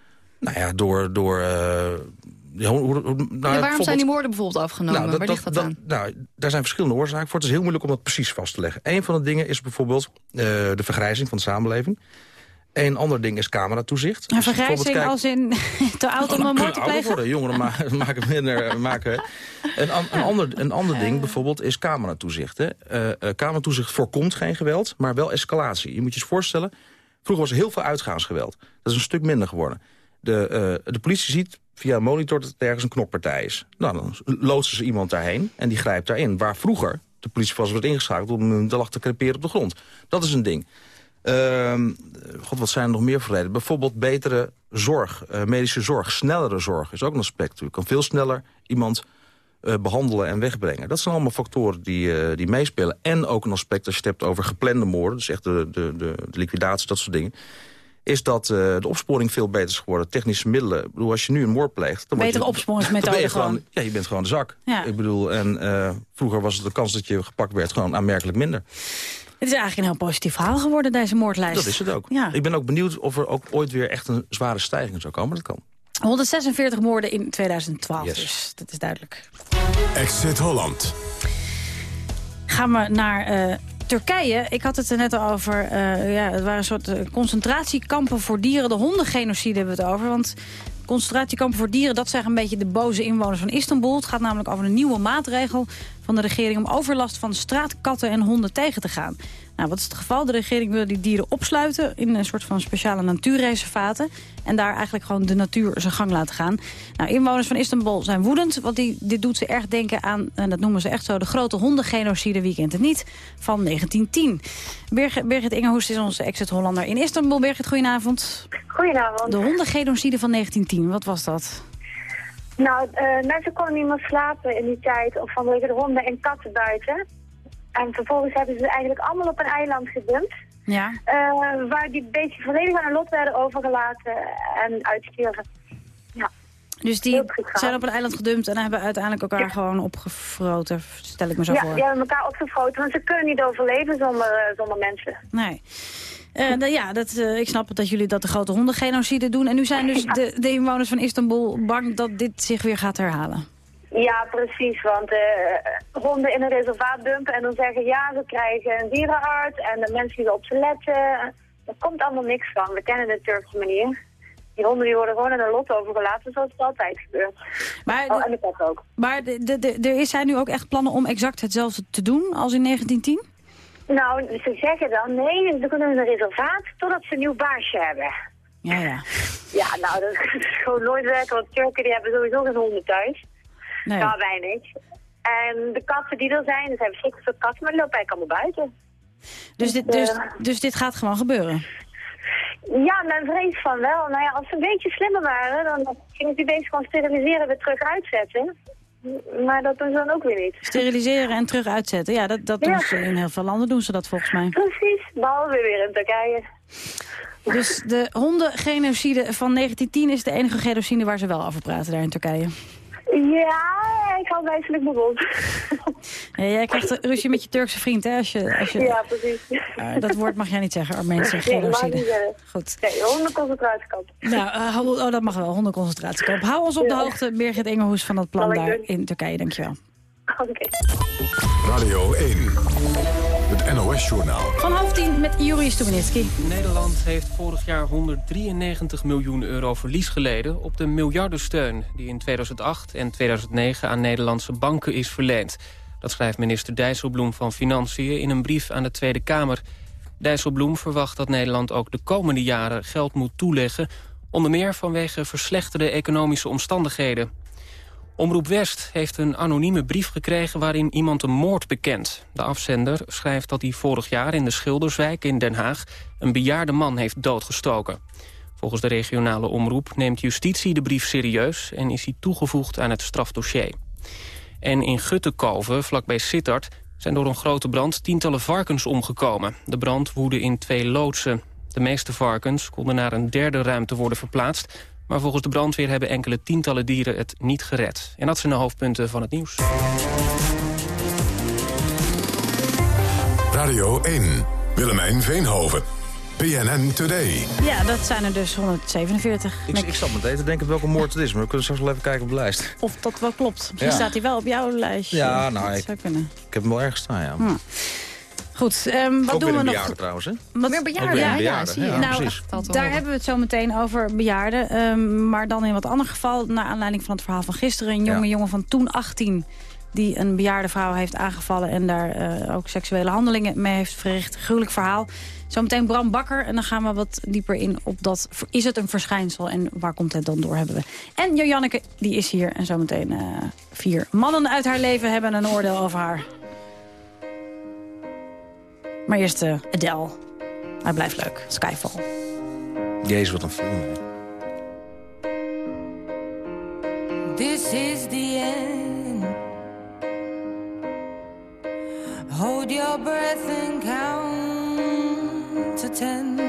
nou ja, door... door eh, ja, hoe- nou, Ja, waarom bijvoorbeeld- zijn die moorden bijvoorbeeld afgenomen? nou, dat- Waar ligt dat, dat- aan? nou, daar zijn verschillende oorzaken voor. Het is heel moeilijk om dat precies vast te leggen. Een van de dingen is bijvoorbeeld de vergrijzing van de samenleving. Een ander ding is cameratoezicht. Bijvoorbeeld vergrijzing kijkt- als in te oud om een moord te plegen? worden. Jongeren ma maken minder. Maken. Een, an- een, ander, een ander ding bijvoorbeeld is cameratoezicht. Hè. Eh, eh, cameratoezicht voorkomt geen geweld, maar wel escalatie. Je moet je eens voorstellen, vroeger was er heel veel uitgaansgeweld. Dat is een stuk minder geworden. De, eh, de politie ziet via een monitor dat er ergens een knokpartij is. Nou, dan loodsen ze iemand daarheen en die grijpt daarin. Waar vroeger de politie vast werd ingeschakeld om hem te te creperen op de grond. Dat is een ding. Ehm, God, wat zijn er nog meer voor redenen? Bijvoorbeeld betere zorg, eh, medische zorg, snellere zorg is ook een aspect. Je kan veel sneller iemand eh, behandelen en wegbrengen. Dat zijn allemaal factoren die, eh, die meespelen. En ook een aspect als je het hebt over geplande moorden... dus echt de, de, de, de liquidatie, dat soort dingen... is dat de opsporing veel beter is geworden. Technische middelen. Ik bedoel, als je nu een moord pleegt... Dan Betere je, opsporingsmethode gewoon. Ja, je bent gewoon de zak. Ja. Ik bedoel, en vroeger was het de kans dat je gepakt werd... gewoon aanmerkelijk minder. Het is eigenlijk een heel positief verhaal geworden, deze moordlijst. Dat is het ook. Ja. Ik ben ook benieuwd of er ook ooit weer echt een zware stijging zou komen. Dat kan. 146 moorden in 2012, Yes. dus dat is duidelijk. Exit Holland. Gaan we naar eh, Turkije. Ik had het er net al over. eh, ja, het waren een soort eh, concentratiekampen voor dieren. De hondengenocide hebben we het over. Want concentratiekampen voor dieren, dat zeggen een beetje de boze inwoners van Istanbul. Het gaat namelijk over een nieuwe maatregel van de regering... om overlast van straatkatten en honden tegen te gaan. Nou, wat is het geval? De regering wil die dieren opsluiten in een soort van speciale natuurreservaten. En daar eigenlijk gewoon de natuur zijn gang laten gaan. Nou, inwoners van Istanbul zijn woedend, want die, dit doet ze erg denken aan, en dat noemen ze echt zo, de grote hondengenocide, het niet, van 1910. Birgit, Birgit Ingehoest is onze exit-Hollander in Istanbul. Birgit, goedenavond. Goedenavond. De hondengenocide van 1910, wat was dat? Nou, eh, mensen konden niet meer slapen in die tijd of vanwege de honden en katten buiten. En vervolgens hebben ze eigenlijk allemaal op een eiland gedumpt. Ja. eh, waar die beestjes volledig aan hun lot werden overgelaten en uitstierven. Ja. Dus die zijn op een eiland gedumpt en hebben uiteindelijk elkaar Ja. gewoon opgefroten, stel ik me zo Ja, voor. die hebben elkaar opgefroten, want ze kunnen niet overleven zonder, eh, zonder mensen. Nee. Nou ja, dat, eh, ik snap het dat jullie dat de grote hondengenocide doen. En nu zijn dus de, de inwoners van Istanbul bang dat dit zich weer gaat herhalen. Ja, precies, want eh, honden in een reservaat dumpen en dan zeggen ja, we krijgen een dierenarts en de mensen die erop ze letten. Er komt allemaal niks van. We kennen de Turkse manier. Die honden die worden gewoon aan hun lot overgelaten zoals het altijd gebeurt. Maar, Oh, en de kat ook. maar de, de, de, er is- zijn nu ook echt plannen om exact hetzelfde te doen als in 1910? Nou, ze zeggen dan nee, ze kunnen een reservaat totdat ze een nieuw baasje hebben. Ja, ja. Ja, nou, dat is gewoon nooit werken, want Turken die hebben sowieso geen honden thuis. Nee. Nou, weinig. En de katten die er zijn, er zijn verschrikkelijk veel katten, maar die lopen eigenlijk allemaal buiten. Dus dit, dus, eh, dus dit gaat gewoon gebeuren? Ja, men vreest van wel. Nou ja, als ze een beetje slimmer waren, dan gingen ze die beesten gewoon steriliseren en weer terug uitzetten. Maar dat doen ze dan ook weer niet. Steriliseren en terug uitzetten. Ja, dat, dat doen ze in heel veel landen doen ze dat volgens mij. Precies, behalve weer in Turkije. Dus de hondengenocide van 1910 is de enige genocide waar ze wel over praten daar in Turkije. Ja, ik hou wijselijk mijn mond. Ja, jij krijgt een ruzie met je Turkse vriend, hè? Als je, als je, Ja, precies. Eh, dat woord mag jij niet zeggen, Armeense Nee, mag niet genocide. zeggen. Goed. Nee, hondenconcentratiekamp. Nou, eh, hou- oh, dat mag wel, hondenconcentratiekamp. Hou ons op de hoogte, Birgit Engelhoes van dat plan daar in Turkije, dankjewel. Oké. Radio 1. Het NOS-journaal. Van half tien met Juri Stubenitski. Nederland heeft vorig jaar 193 miljoen euro verlies geleden... op de miljardensteun die in 2008 en 2009 aan Nederlandse banken is verleend. Dat schrijft minister Dijsselbloem van Financiën in een brief aan de Tweede Kamer. Dijsselbloem verwacht dat Nederland ook de komende jaren geld moet toeleggen... onder meer vanwege verslechterde economische omstandigheden. Omroep West heeft een anonieme brief gekregen waarin iemand een moord bekent. De afzender schrijft dat hij vorig jaar in de Schilderswijk in Den Haag... een bejaarde man heeft doodgestoken. Volgens de regionale omroep neemt justitie de brief serieus... en is hij toegevoegd aan het strafdossier. En in Guttekoven, vlakbij Sittard, zijn door een grote brand tientallen varkens omgekomen. De brand woedde in twee loodsen. De meeste varkens konden naar een derde ruimte worden verplaatst... maar volgens de brandweer hebben enkele tientallen dieren het niet gered. En dat zijn de hoofdpunten van het nieuws. Radio 1. Willemijn Veenhoven. PNN Today. Ja, dat zijn er dus 147. Ik, ik zat meteen te denken welke moord het is, maar we kunnen straks wel even kijken op de lijst. Of dat wel klopt. Misschien Ja. staat hij wel op jouw lijstje. Ja, nou, dat ik- zou kunnen. Ik heb hem wel ergens staan, ja. Hm. Goed, ehm, wat Ook doen we nog? bejaarde trouwens, hè? Wat- Meer bejaarden, ja, ja, zie je. ja, nou, precies. Daar hebben we het zo meteen over bejaarden. ehm, maar dan in wat ander geval, naar aanleiding van het verhaal van gisteren. Een jonge Ja. jongen van toen 18 die een bejaarde vrouw heeft aangevallen... en daar eh, ook seksuele handelingen mee heeft verricht. Gruwelijk verhaal. Zometeen Bram Bakker en dan gaan we wat dieper in op dat... is het een verschijnsel en waar komt het dan door hebben we. En Jojanneke, die is hier en zometeen eh vier mannen uit haar leven hebben een oordeel over haar. Maar eerst eh, Adele. Hij blijft leuk. Skyfall. Jezus, wat een film. This is the end. Hold your breath and count to ten.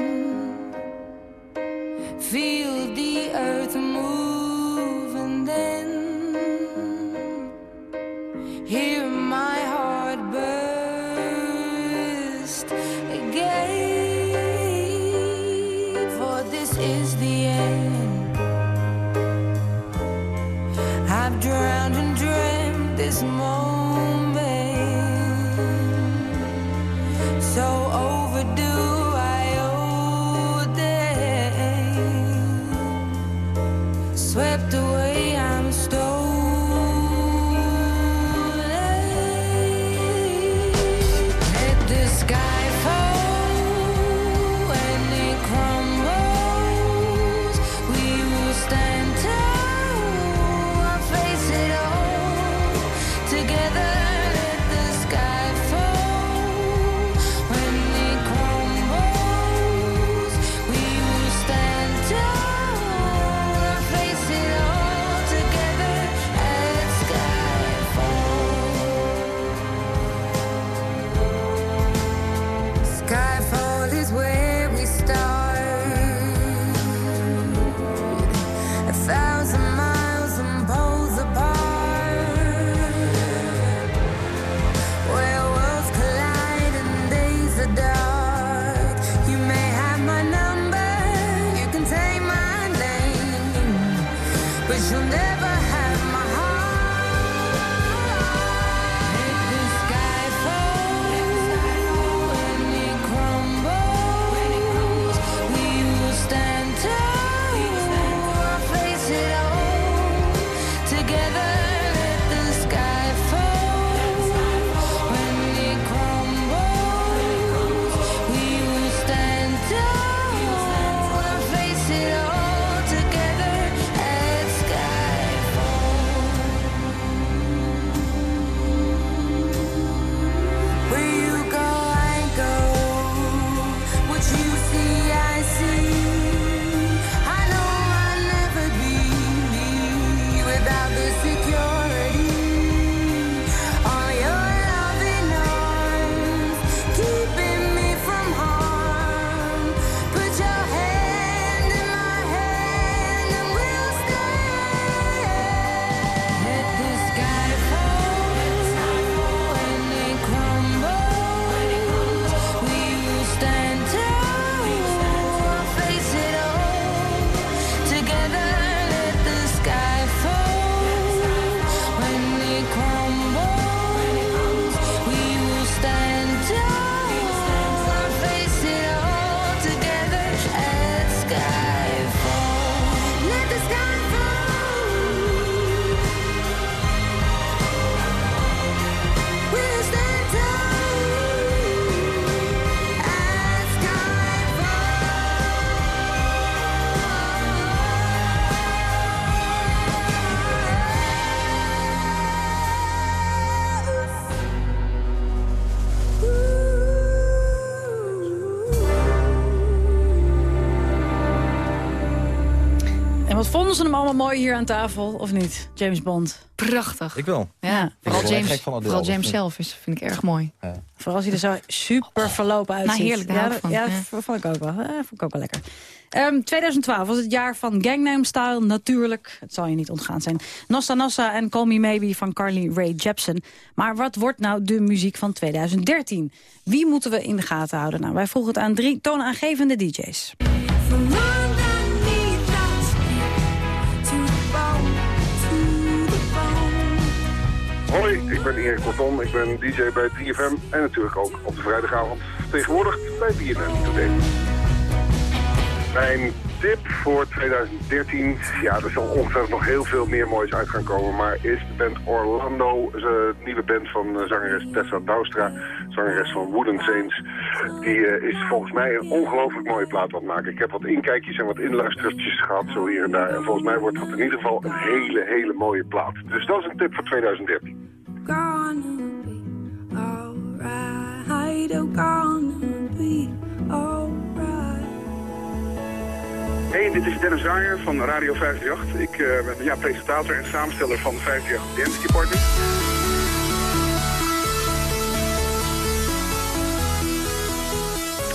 Feel the earth vonden ze hem allemaal mooi hier aan tafel, of niet? James Bond. Prachtig. Ik wel. Ja, vooral James, gek van Adele, vooral of James zelf is, vind ik erg mooi. Vooral als hij er zo super verlopen uitziet. Nou, heerlijk, daar ja, van, Ja, ja. dat vond ik ook wel. Vond ik ook wel lekker. Ehm, 2012 was het jaar van Gangnam Style, natuurlijk. Het zal je niet ontgaan zijn. Nossa Nossa en Call Me Maybe van Carly Rae Jepsen. Maar wat wordt nou de muziek van 2013? Wie moeten we in de gaten houden? Nou, wij vroegen het aan drie toonaangevende DJ's. Hoi, ik ben Erik Korton. Ik ben DJ bij 3FM en natuurlijk ook op de vrijdagavond vertegenwoordigd bij BNN Today. Mijn tip voor 2013, ja, er zal ongetwijfeld nog heel veel meer moois uit gaan komen, maar is de band Orlando, de nieuwe band van eh, zangeres Tessa Douwstra, zangeres van Wooden Saints. Die eh, is volgens mij een ongelooflijk mooie plaat aan het maken. Ik heb wat inkijkjes en wat inluistertjes gehad, zo hier en daar. En volgens mij wordt dat in ieder geval een hele, hele mooie plaat. Dus dat is een tip voor 2013. Gonna be alright, oh gonna be alright. Hey, dit is Dennis Ruijer van Radio 538. Ik eh, ben ja, presentator en samensteller van 538 Density Party.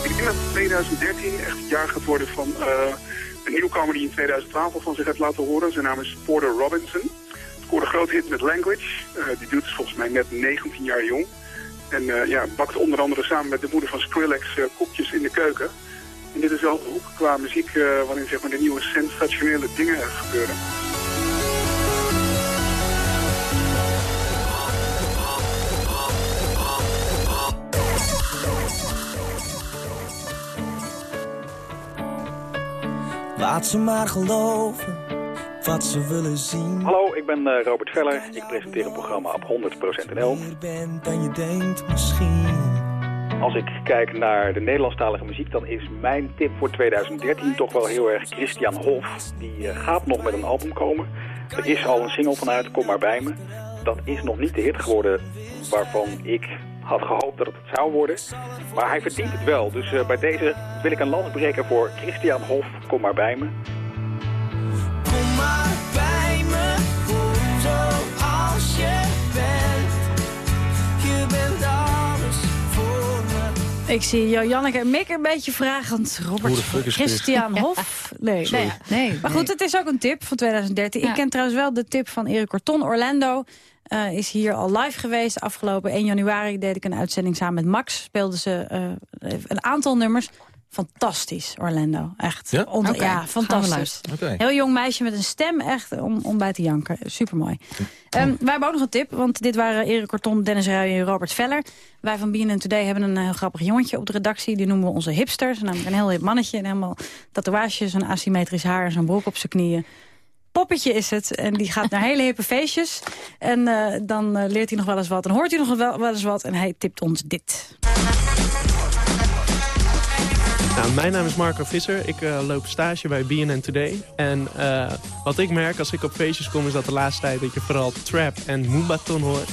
Ik denk dat 2013 echt het jaar gaat worden van eh, een nieuwkomer die in 2012 al van zich heeft laten horen. Zijn naam is Porter Robinson. Scoorde grote hit met Language. Eh, die dude is volgens mij net 19 jaar jong. En ja, bakte onder andere samen met de moeder van Skrillex koekjes in de keuken. En dit is wel de hoek qua muziek eh, waarin zeg maar, de nieuwe sensationele dingen gebeuren. Laat ze maar geloven wat ze willen zien. Hallo, ik ben eh, Robert Veller. Ik presenteer een programma op 100% NL. Meer bent dan je denkt misschien. Als ik kijk naar de Nederlandstalige muziek, dan is mijn tip voor 2013 toch wel heel erg Christian Hof. Die eh, gaat nog met een album komen. Er is al een single vanuit, Kom maar bij me. Dat is nog niet de hit geworden waarvan ik had gehoopt dat het het zou worden. Maar hij verdient het wel. Dus eh, bij deze wil ik een lans breken voor Christian Hof, Kom maar bij me. Kom maar bij me, Ik zie jou, Janneke en Mick een beetje vragend. Robert? Christian Hof. Nee. Nee, Maar goed, het is ook een tip van 2013. Ik ken trouwens wel de tip van Erik Corton. Orlando eh, is hier al live geweest. Afgelopen 1 januari deed ik een uitzending samen met Max. Speelden ze eh, een aantal nummers. Fantastisch, Orlando. Echt. Ja? Onder- fantastisch. Heel jong meisje met een stem, echt om, om bij te janken. Supermooi. Ehm wij hebben ook nog een tip, want dit waren Erik Kortom, Dennis Ruijen en Robert Veller. Wij van BNN Today hebben een heel grappig jongetje op de redactie. Die noemen we onze hipsters. Namelijk een heel hip mannetje. En helemaal tatoeages, een asymmetrisch haar en zo'n broek op zijn knieën. Poppetje is het. En die gaat naar hele hippe feestjes. En eh, dan eh, leert hij nog wel eens wat. En hoort hij nog wel, wel eens wat. En hij tipt ons dit. Nou, mijn naam is Marco Visser. Ik eh, loop stage bij BNN Today. En eh, wat ik merk als ik op feestjes kom... is dat de laatste tijd dat je vooral trap en moombaton hoort.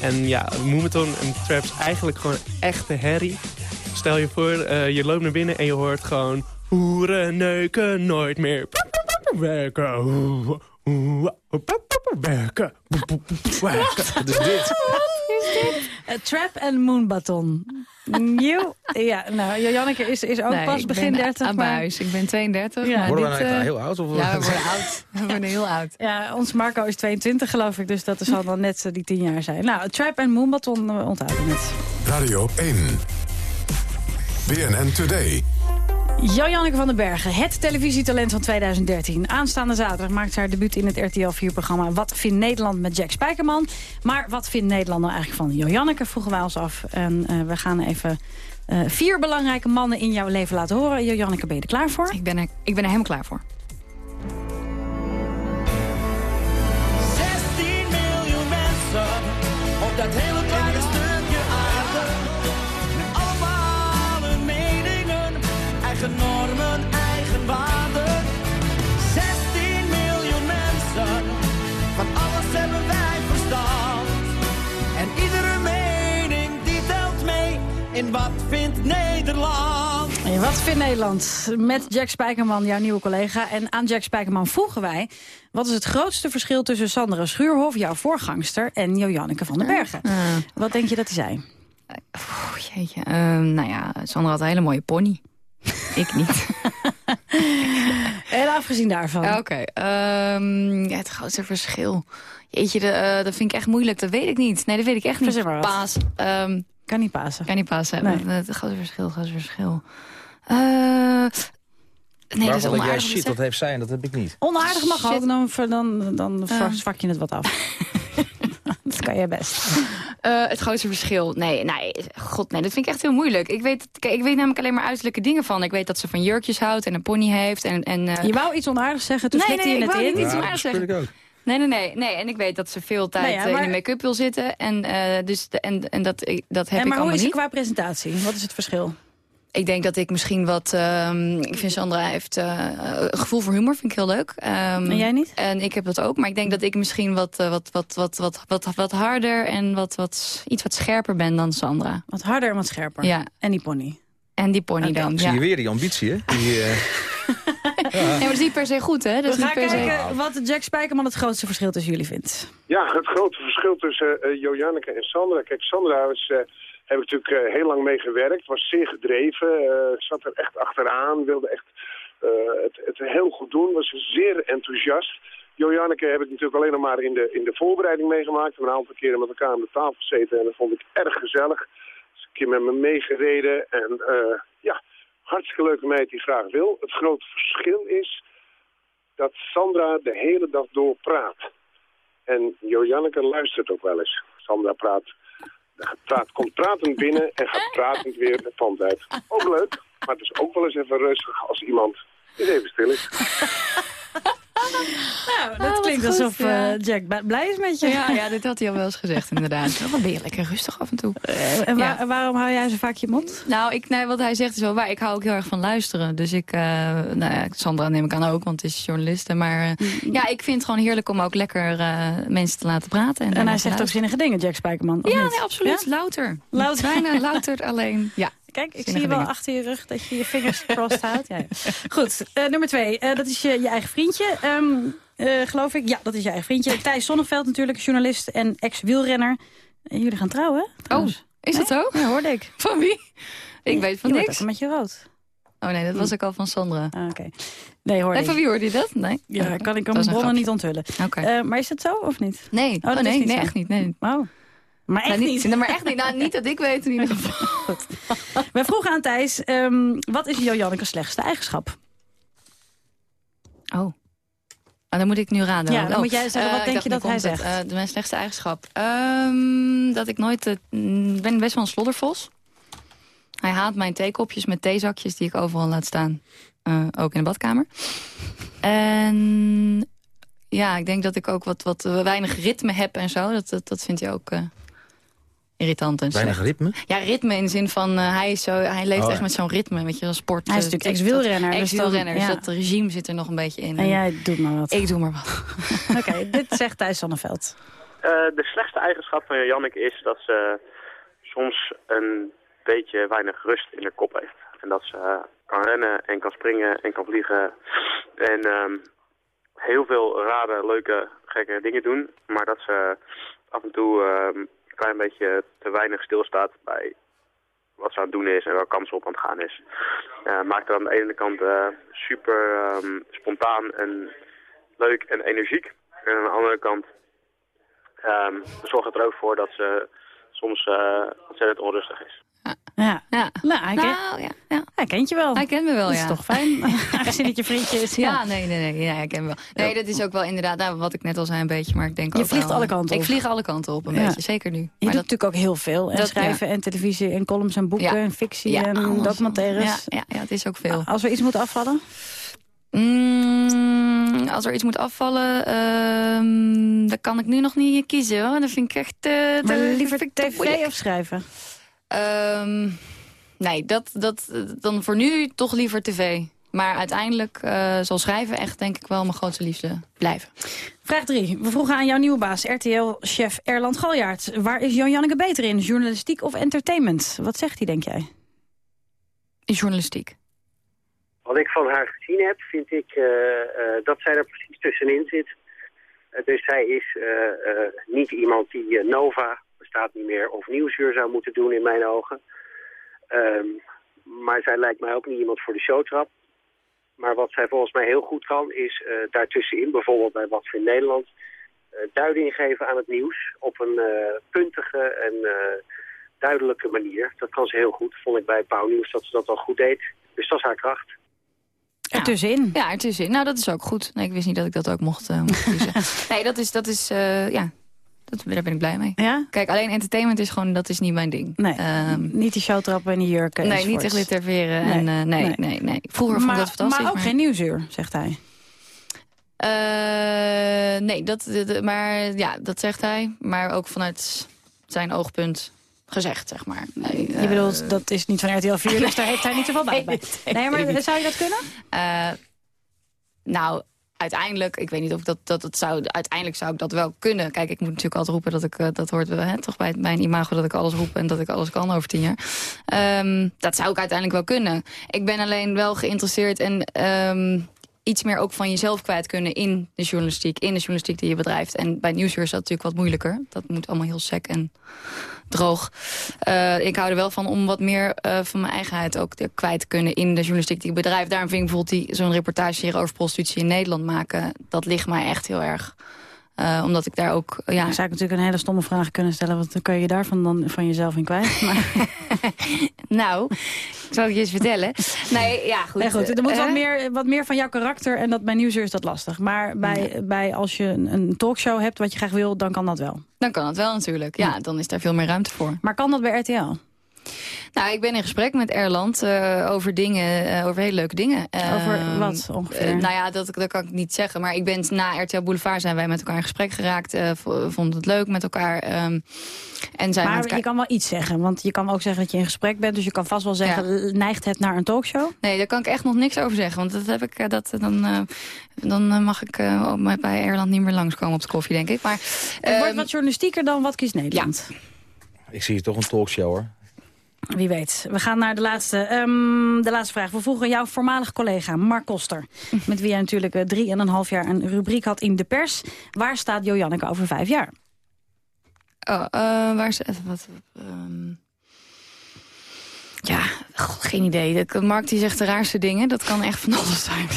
En ja, moombaton en trap is eigenlijk gewoon echte herrie. Stel je voor, eh, je loopt naar binnen en je hoort gewoon... Hoeren neuken nooit meer. Werken. Werken. Werken. Wat is dit? Eh, trap en moonbaton. Nieuw. Ja, nou, Janneke is, is ook Nee, pas ik begin ben 30. aan maar... huis. Ik ben 32. Ja. Worden we nou eh, heel oud? Of Ja, we worden oud. We worden heel oud. Ja, ons Marco is 22 geloof ik, dus dat zal dan net eh, die 10 jaar zijn. Nou, Trap en Moonbaton onthouden het. Radio 1. BNN Today. Jo-Janneke van den Bergen, het televisietalent van 2013. Aanstaande zaterdag maakt haar debuut in het RTL 4-programma Wat vindt Nederland met Jack Spijkerman. Maar wat vindt Nederland nou eigenlijk van Jo-Janneke, vroegen wij ons af. En eh, we gaan even eh, vier belangrijke mannen in jouw leven laten horen. Jo-Janneke, ben je er klaar voor? Ik ben er, ik ben er helemaal klaar voor. In wat vindt Nederland. Hey, Wat vindt Nederland? Met Jack Spijkerman, jouw nieuwe collega. En aan Jack Spijkerman vroegen wij... wat is het grootste verschil tussen Sandra Schuurhof, jouw voorgangster... en Joanneke van den Bergen? Wat denk je dat hij zei? Oeh, jeetje. Ehm, nou ja, Sandra had een hele mooie pony. ik niet. En afgezien daarvan? Oké. ehm, ja, het grootste verschil. Jeetje, de, eh, dat vind ik echt moeilijk. Dat weet ik niet. Nee, dat weet ik echt niet. Paas. ehm, kan niet pasen. Kan niet pasen. Nee. Het grootste verschil, het grootste verschil. Eh, nee, dat is Waarvan denk jij, shit, dat heeft zij en dat heb ik niet. Onaardig mag Shit. ook, dan, ver- dan, dan Ja. zwak je het wat af. dat kan je best. Eh, het grootste verschil? Nee, nee, god nee, dat vind ik echt heel moeilijk. Ik weet, ik weet namelijk alleen maar uiterlijke dingen van. Ik weet dat ze van jurkjes houdt en een pony heeft. En, en, eh, Je wou iets onaardigs zeggen, toen nee, nee, je ik het wou in. niet iets onaardigs zeggen. Nee, nee, nee, nee. En ik weet dat ze veel tijd Nee, ja, eh, in maar- de make-up wil zitten. En, eh, dus de, en, en dat, ik- dat heb En ik maar hoe allemaal is het niet. qua presentatie? Wat is het verschil? Ik denk dat ik misschien wat... ehm, ik vind Sandra heeft eh, een gevoel voor humor, vind ik heel leuk. Ehm, En jij niet? En ik heb dat ook. Maar ik denk dat ik misschien wat, wat, wat, wat, wat, wat, wat harder en wat, wat, iets wat scherper ben dan Sandra. Wat harder en wat scherper. Ja. En die pony. En die pony dan. Zie Ja. je weer die ambitie, hè? Die, eh, maar dat is niet per se goed, hè? Dat We is gaan per se... kijken wat Jack Spijkerman het grootste verschil tussen jullie vindt. Ja, het grote verschil tussen eh Joanneke en Sandra. Kijk, Sandra was, eh, heb ik natuurlijk eh, heel lang mee gewerkt. Was zeer gedreven. eh, zat er echt achteraan. Wilde echt eh, het, het heel goed doen. Was zeer enthousiast. Joanneke heb ik natuurlijk alleen nog maar in de, in de voorbereiding meegemaakt. We hebben een aantal keren met elkaar aan de tafel gezeten. En dat vond ik erg gezellig. Is een keer met me meegereden. En eh, ja, hartstikke leuke meid die graag wil. Het grote verschil is dat Sandra de hele dag door praat. En Joanneke luistert ook wel eens. Sandra praat, praat, komt pratend binnen en gaat pratend weer de pand uit. Ook leuk, maar het is ook wel eens even rustig als iemand eens even stil is. Nou, dat Ah, klinkt goed, alsof ja. eh, Jack blij is met je. Ja, ja, dit had hij al wel eens gezegd, inderdaad. Wat ben je lekker rustig af en toe. Eh, en waar- Ja. waarom hou jij zo vaak je mond? Nou, ik, nee, wat hij zegt is wel waar. Ik hou ook heel erg van luisteren. Dus ik, eh, nou ja, Sandra neem ik aan ook, want het is journaliste. Maar ja, ik vind het gewoon heerlijk om ook lekker mensen te laten praten. En, hij zegt ook zinnige dingen, Jack Spijkerman. Ja, nee, absoluut. Louter. Louter. Bijna louter alleen. Ja. Kijk, ik zie je wel achter je rug dat je je vingers crossed houdt. Ja, ja. Goed, eh, nummer twee. eh, dat is je, je eigen vriendje, ehm, eh, geloof ik. Ja, dat is je eigen vriendje. Thijs Zonneveld natuurlijk, journalist en ex-wielrenner. En jullie gaan trouwen? Oh, is dat zo? Ja, hoorde ik. Van wie? Ik weet van Je niks. een beetje rood. Oh nee, dat was ik al van Sandra. Ah, Oké. Nee, hoorde En van wie hoorde je dat? Nee. Ja, Oh, kan ik dat een bronnen niet onthullen. Oké. Maar is het zo of niet? Nee, Oh, dat nee, is niet nee echt niet. Nee. Oh. Maar echt Nou, niet. niet. Maar echt niet. Nou, niet dat ik weet in ieder geval. We vroegen aan Thijs, ehm, wat is Jojanneke's slechtste eigenschap? Oh. Oh, dan moet ik nu raden. Ja, dan Oh. moet jij zeggen, wat Eh, denk je dat hij het. zegt? Eh, mijn slechtste eigenschap. Ehm, dat ik nooit... Ik ben best wel een sloddervos. Hij haat mijn theekopjes met theezakjes die ik overal laat staan. Eh, ook in de badkamer. En ja, ik denk dat ik ook wat, wat eh, weinig ritme heb en zo. Dat, dat, dat vindt hij ook eh, irritant en weinig slecht. ritme. Ja, ritme in de zin van eh, hij, is zo, hij leeft Oh, echt ja. met zo'n ritme, weet je, een sport. Hij is eh, natuurlijk ex-wielrenner, dus Ex-wielrenner, dus ja. dat regime zit er nog een beetje in. En jij doet maar wat. Ik doe maar wat. Oké, dit zegt Thijs Zonneveld. Eh, de slechtste eigenschap van Janneke is dat ze soms een beetje weinig rust in haar kop heeft. En dat ze kan rennen en kan springen en kan vliegen. En ehm, heel veel rare, leuke, gekke dingen doen. Maar dat ze af en toe ehm, klein beetje te weinig stilstaat bij wat ze aan het doen is en welke kant ze op aan het gaan is. Maakt haar aan de ene kant eh, super ehm, spontaan en leuk en energiek. En aan de andere kant Ehm zorgt het er ook voor dat ze soms eh, ontzettend onrustig is. Ja. Ja. Nou, hij, ken- Nou, ja, ja. hij kent je wel. Hij kent me wel, Dat ja. is toch fijn, aangezien het je vriendje is. Ja, nee, nee, nee, ja, ik ken hem wel. Nee, dat is ook wel inderdaad nou, wat ik net al zei een beetje, maar ik denk Je ook vliegt wel, alle kanten op. Ik vlieg alle kanten op een beetje, zeker nu. Je Maar doet dat, natuurlijk ook heel veel. En dat- schrijven en televisie en columns en boeken en fictie en alles. documentaires. Ja, ja, ja, het is ook veel. Als we iets moeten afvallen? Mm, als er iets moet afvallen, ehm dan kan ik nu nog niet kiezen hoor. Dat vind ik echt... eh, Maar liever tv of schrijven? Ehm, nee, dat, dat, dan voor nu toch liever tv. Maar uiteindelijk eh, zal schrijven echt denk ik wel mijn grootste liefde blijven. Vraag 3. We vroegen aan jouw nieuwe baas, RTL-chef Erland Galjaard. Waar is Jan Janneke beter in, journalistiek of entertainment? Wat zegt hij, denk jij? In journalistiek. Wat ik van haar gezien heb, vind ik eh, eh, dat zij er precies tussenin zit. Dus zij is eh, eh, niet iemand die Nova, bestaat niet meer, of Nieuwsuur zou moeten doen in mijn ogen. Ehm, maar zij lijkt mij ook niet iemand voor de showtrap. Maar wat zij volgens mij heel goed kan, is eh, daartussenin, bijvoorbeeld bij Wat voor Nederland, eh, duiding geven aan het nieuws op een eh, puntige en eh, duidelijke manier. Dat kan ze heel goed. Vond ik bij Pauw Nieuws dat ze dat al goed deed. Dus dat is haar kracht. Ertussenin. Ja, ertussenin. Nou, dat is ook goed. Nee, ik wist niet dat ik dat ook mocht, eh, mocht kiezen. nee, dat is, dat is eh, ja, dat, daar ben ik blij mee. Ja? Kijk, alleen entertainment is gewoon, dat is niet mijn ding. Nee, Ehm, niet die showtrappen en die jurken. nee, niet te glitterveren. Nee, En, eh, nee, nee. nee, nee, Vroeger vond ik maar, dat fantastisch. Maar ook geen nieuwsuur, zegt hij. Eh, nee, dat, maar ja, dat zegt hij. Maar ook vanuit zijn oogpunt gezegd, zeg maar. Nee, Je eh, bedoelt, dat is niet van RTL 4, dus daar heeft hij niet zoveel bij. bij. Nee, maar zou je dat kunnen? Nou, uiteindelijk, ik weet niet of ik dat, dat, dat zou... Uiteindelijk zou ik dat wel kunnen. Kijk, ik moet natuurlijk altijd roepen dat ik... eh, dat hoort wel, hè, toch bij mijn imago dat ik alles roep... en dat ik alles kan over tien jaar. Ehm, dat zou ik uiteindelijk wel kunnen. Ik ben alleen wel geïnteresseerd ehm, iets meer ook van jezelf kwijt kunnen in de journalistiek. In de journalistiek die je bedrijft. En bij Nieuwsuur is dat natuurlijk wat moeilijker. Dat moet allemaal heel sec en droog. Eh, ik hou er wel van om wat meer eh, van mijn eigenheid ook kwijt te kunnen in de journalistiek die ik bedrijf. Daarom vind ik bijvoorbeeld zo'n reportage hier over prostitutie in Nederland maken. Dat ligt mij echt heel erg. Eh, omdat ik daar ook... ja, Dan zou ik natuurlijk een hele stomme vraag kunnen stellen. Want dan kun je daarvan dan van jezelf in kwijt. Maar, nou, ik zal het je eens vertellen. Nee, ja, goed. nee, goed er moet Eh, wat meer, wat meer van jouw karakter. En dat bij Nieuwsuur is dat lastig. Maar bij, bij als je een, een talkshow hebt wat je graag wil, dan kan dat wel. Dan kan het wel natuurlijk. Ja, dan is daar veel meer ruimte voor. Maar kan dat bij RTL? Nou, ik ben in gesprek met Erland eh, over dingen, eh, over hele leuke dingen. Over Ehm, wat ongeveer? eh, nou ja, dat, dat kan ik niet zeggen. Maar ik ben na RTL Boulevard zijn wij met elkaar in gesprek geraakt. eh, v- vonden het leuk met elkaar. ehm, en zijn Maar elkaar... je kan wel iets zeggen. Want je kan ook zeggen dat je in gesprek bent. Dus je kan vast wel zeggen, neigt het naar een talkshow? Nee, daar kan ik echt nog niks over zeggen. Want dat heb ik, dat, dan, eh, dan mag ik eh, bij Erland niet meer langskomen op de koffie, denk ik. Maar, Het ehm, wordt wat journalistieker dan Wat Kies Nederland. Ik zie hier toch een talkshow hoor. Wie weet. We gaan naar de laatste, ehm, de laatste vraag. We vroegen jouw voormalig collega Mark Koster... met wie jij natuurlijk eh, drie en een half jaar een rubriek had in de pers. Waar staat Jo Janneke over vijf jaar? Oh, eh, waar is even wat? ehm, ja, god, geen idee. De- Mark die zegt de raarste dingen. Dat kan echt van alles zijn.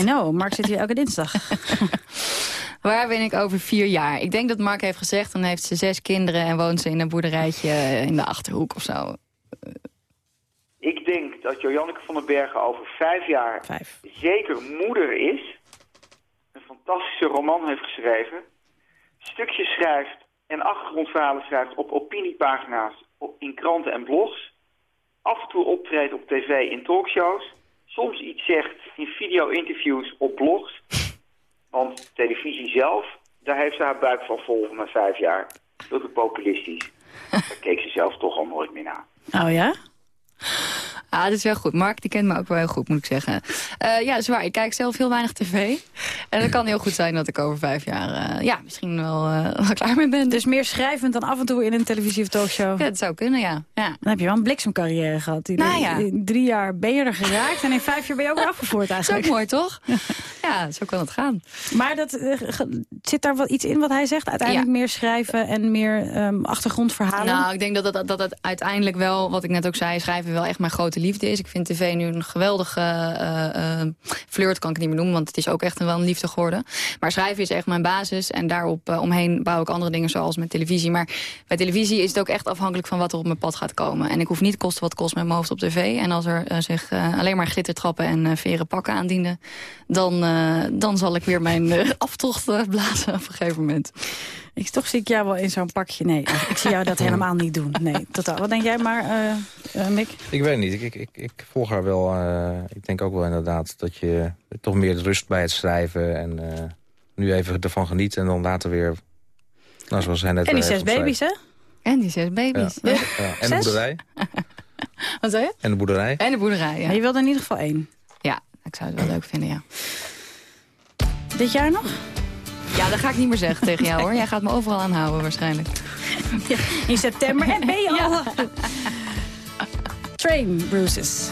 I know, Mark zit hier elke dinsdag. Waar ben ik over vier jaar? Ik denk dat Mark heeft gezegd... dan heeft ze zes kinderen en woont ze in een boerderijtje in de Achterhoek of zo. Ik denk dat Joanneke van den Bergen over vijf jaar zeker moeder is. Een fantastische roman heeft geschreven. Stukjes schrijft en achtergrondverhalen schrijft op opiniepagina's op, in kranten en blogs. Af en toe optreedt op tv in talkshows. Soms iets zegt in video-interviews op blogs. Want televisie zelf, daar heeft ze haar buik van vol na vijf jaar. Te populistisch. Daar keek ze zelf toch al nooit meer naar. Oh ja? Ah, dat is wel goed. Mark die kent me ook wel heel goed, moet ik zeggen. Eh, ja, dat is waar. Ik kijk zelf heel weinig tv. En het kan heel goed zijn dat ik over vijf jaar... eh, ja, misschien wel, eh, wel klaar mee ben. Dus meer schrijvend dan af en toe in een televisie- of talkshow? Ja, dat zou kunnen, ja. ja. Dan heb je wel een bliksemcarrière gehad. Die, Nou ja. in drie jaar ben je er geraakt en in vijf jaar ben je ook weer afgevoerd Dat is eigenlijk. ook mooi, toch? ja, zo kan het gaan. Maar dat, zit daar wel iets in wat hij zegt? Uiteindelijk meer schrijven en meer ehm, achtergrondverhalen? Nou, ik denk dat dat, dat het uiteindelijk wel, wat ik net ook zei, schrijven wel echt mijn grote liefde is. Ik vind tv nu een geweldige eh eh, flirt, kan ik niet meer noemen, want het is ook echt een, wel een liefde geworden. Maar schrijven is echt mijn basis en daarop eh, omheen bouw ik andere dingen zoals met televisie. Maar bij televisie is het ook echt afhankelijk van wat er op mijn pad gaat komen. En ik hoef niet kosten wat kost met mijn hoofd op tv. En als er zich alleen maar glittertrappen en veren pakken aandienen, dan, dan zal ik weer mijn aftocht blazen op een gegeven moment. Ik, toch zie ik jou wel in zo'n pakje. Nee, ik zie jou dat helemaal niet doen. Nee, totaal. Wat denk jij maar, eh eh, Mick? Ik weet niet. Ik, ik, ik, ik volg haar wel. eh, ik denk ook wel inderdaad dat je toch meer rust bij het schrijven. En eh, nu even ervan geniet en dan later weer... Nou, zoals hij net En die zes baby's, hè? En die zes baby's. Ja. Ja. En de boerderij. Wat zei je? En de boerderij. En de boerderij, ja. Maar je wilde in ieder geval één. Ja, ik zou het wel leuk vinden, ja. Dit jaar nog? Ja, dat ga ik niet meer zeggen tegen jou, hoor. Jij gaat me overal aanhouden, waarschijnlijk. In september. En ben je al... Train Bruises.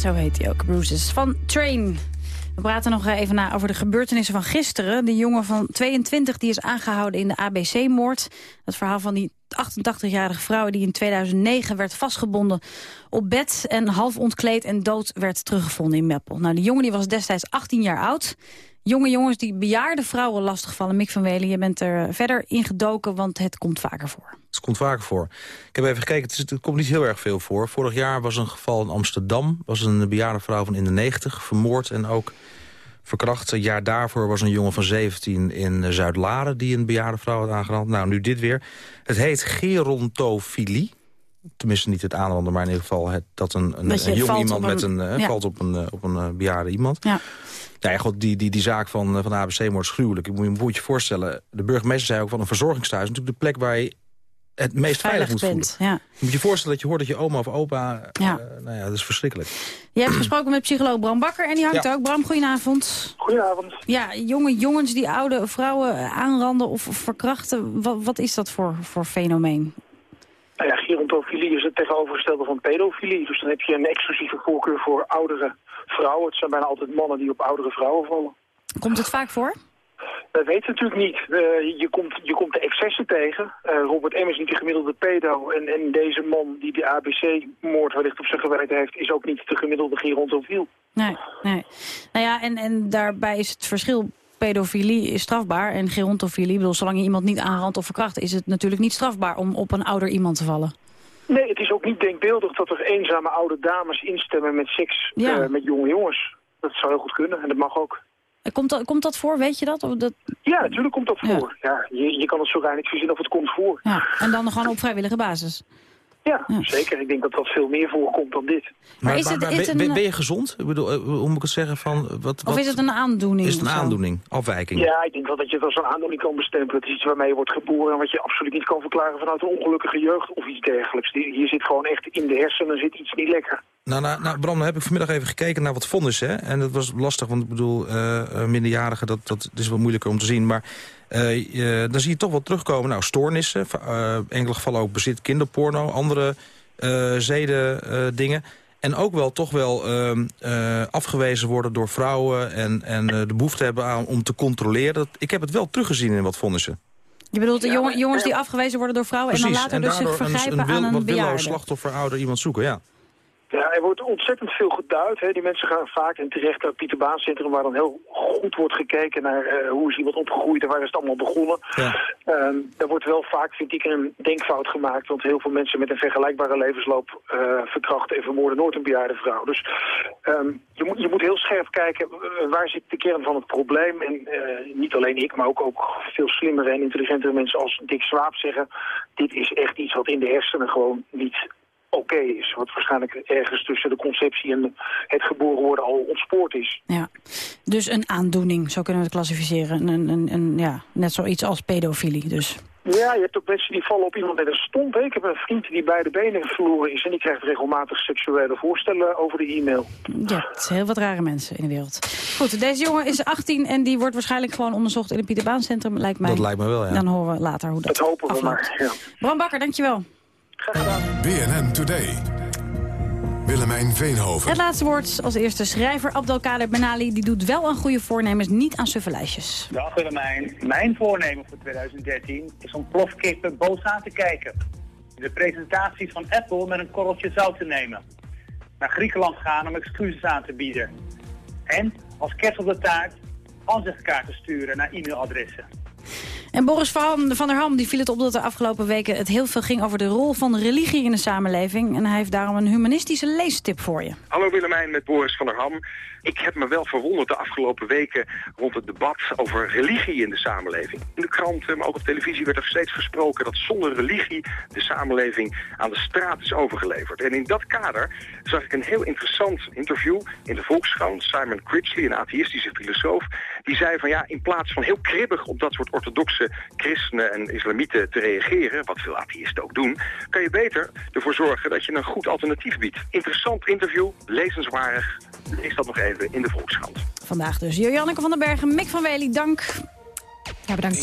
Zo heet hij ook, Bruises van Train. We praten nog even na over de gebeurtenissen van gisteren. De jongen van 22 die is aangehouden in de ABC-moord. Het verhaal van die 88-jarige vrouw die in 2009 werd vastgebonden op bed... en half ontkleed en dood werd teruggevonden in Meppel. Nou, die jongen die was destijds 18 jaar oud. Jonge jongens die bejaarde vrouwen lastigvallen. Mick van Welen, je bent er verder ingedoken, want het komt vaker voor. Het komt vaker voor. Ik heb even gekeken, het, is- het komt niet heel erg veel voor. Vorig jaar was een geval in Amsterdam. was een bejaarde vrouw van in de 90 vermoord en ook verkracht. Een jaar daarvoor was een jongen van 17 in Zuid-Laren... die een bejaarde vrouw had aangerand. Nou, nu dit weer. Het heet gerontofilie. Tenminste niet het aanranden, maar in ieder geval het, dat een, een, Dat je een jong valt iemand met een- eh, ja. valt op een, eh, op een eh, bejaarde iemand. Ja. Nou ja, god, die, die, die zaak van, eh, van de ABC-moord is gruwelijk. Ik moet je een boertje voorstellen. De burgemeester zei ook van een verzorgingstehuis... is natuurlijk de plek waar je het meest veilig, moet voelen. Ja. Je moet je voorstellen dat je hoort dat je oma of opa... Ja. eh, nou ja, dat is verschrikkelijk. Je hebt gesproken met psycholoog Bram Bakker en die hangt Ja. ook. Bram, goedenavond. Goedenavond. Ja, jonge jongens die oude vrouwen aanranden of verkrachten. Wat, wat is dat voor, voor fenomeen? Nou ja, gerontofilie is het tegenovergestelde van pedofilie. Dus dan heb je een exclusieve voorkeur voor oudere vrouwen. Het zijn bijna altijd mannen die op oudere vrouwen vallen. Komt het vaak voor? Dat weet natuurlijk niet. Je, komt, je komt de excessen tegen. Eh, Robert M. is niet de gemiddelde pedo. En, en deze man die de ABC-moord wellicht op zijn geweten heeft... is ook niet de gemiddelde gerontofiel. Nee, nee. Nou ja, en, en daarbij is het verschil... Pedofilie is strafbaar en gerontofilie, ik bedoel, zolang je iemand niet aanrandt of verkracht, is het natuurlijk niet strafbaar om op een ouder iemand te vallen. Nee, het is ook niet denkbeeldig dat er eenzame oude dames instemmen met seks Ja. eh, met jonge jongens. Dat zou heel goed kunnen en dat mag ook. Komt dat, komt dat voor, weet je dat? Of dat... Ja, natuurlijk komt dat voor. Ja. je, je kan het zo weinig verzinnen of het komt voor. Ja, en dan gewoon op vrijwillige basis. Ja, zeker. Ik denk dat dat veel meer voorkomt dan dit. Maar is het- ben, is ben- een- ben je gezond? Ik bedoel, eh, hoe moet ik het zeggen? Van, wat, Of wat- is het een aandoening? Is het een of aandoening? Afwijking? Ja, ik denk wel dat je het als een aandoening kan bestempelen. Het is iets waarmee je wordt geboren en wat je absoluut niet kan verklaren vanuit een ongelukkige jeugd of iets dergelijks. Hier zit gewoon echt in de hersenen zit iets niet lekker. Nou, nou, nou, Bram, dan heb ik vanmiddag even gekeken naar wat vonnissen. hè. En dat was lastig, want ik bedoel, eh, eh, minderjarigen, dat, dat is wat moeilijker om te zien. Maar dan zie je toch wel terugkomen. Nou, stoornissen, eh enkele gevallen ook bezit kinderporno, andere eh zeden eh, dingen. En ook wel toch wel ehm, eh, afgewezen worden door vrouwen... en, en eh, de behoefte hebben aan, om te controleren. Dat, ik heb het wel teruggezien in wat vonnissen. Je bedoelt de jongen, jongens die afgewezen worden door vrouwen... en dan later dus zich vergrijpen een, wil- aan een wat willoos bejaarde. slachtoffer, ouder iemand zoeken, ja. Ja, er wordt ontzettend veel geduid. Hè. Die mensen gaan vaak en terecht naar het Pieter Baan Centrum... waar dan heel goed wordt gekeken naar eh, hoe is iemand opgegroeid en waar is het allemaal begonnen. Ehm, er wordt wel vaak, vind ik, een denkfout gemaakt. Want heel veel mensen met een vergelijkbare levensloop eh, verkrachten en vermoorden nooit een bejaarde vrouw. Dus ehm, je, moet, je moet heel scherp kijken eh, waar zit de kern van het probleem. En niet alleen ik, maar ook, ook veel slimmere en intelligentere mensen als Dick Swaap zeggen... dit is echt iets wat in de hersenen gewoon niet oké is. Wat waarschijnlijk ergens tussen de conceptie en het geboren worden al ontspoord is. Ja. Dus een aandoening, zo kunnen we het klassificeren. Een, een, een, ja, net zoiets als pedofilie dus. Ja, je hebt ook mensen die vallen op iemand met een stomp. hè. Ik heb een vriend die beide benen verloren is... en die krijgt regelmatig seksuele voorstellen over de e-mail. Ja, het zijn heel wat rare mensen in de wereld. Goed, deze jongen is 18 en die wordt waarschijnlijk gewoon onderzocht in het Pieterbaancentrum, lijkt mij. Dat lijkt me wel, ja. Dan horen we later hoe dat, Dat hopen we afloopt. maar, ja. Bram Bakker, dankjewel. BNN Today. Willemijn Veenhoven. Het laatste woord als eerste schrijver Abdelkader Benali. Die doet wel aan goede voornemens, niet aan sufferlijstjes. Dag Willemijn. Mijn voornemen voor 2013 is om plofkippen boos aan te kijken. De presentaties van Apple met een korreltje zout te nemen. Naar Griekenland gaan om excuses aan te bieden. En als kerst op de taart aanzichtkaarten sturen naar e-mailadressen. En Boris van, der Ham die viel het op dat de afgelopen weken het heel veel ging over de rol van religie in de samenleving. En hij heeft daarom een humanistische leestip voor je. Hallo Willemijn met Boris van der Ham. Ik heb me wel verwonderd de afgelopen weken rond het debat over religie in de samenleving. In de kranten, maar ook op televisie werd er steeds gesproken dat zonder religie de samenleving aan de straat is overgeleverd. En in dat kader zag ik een heel interessant interview in de Volkskrant. Simon Critchley, een atheïstische filosoof, die zei van ja, in plaats van heel kribbig op dat soort orthodoxe christenen en islamieten te reageren, wat veel atheïsten ook doen, kan je beter ervoor zorgen dat je een goed alternatief biedt. Interessant interview, lezenswaardig. Lees dat nog even in de Volkskrant. Vandaag dus Janneke van den Bergen, Mick van Wely, dank. Ja, bedankt.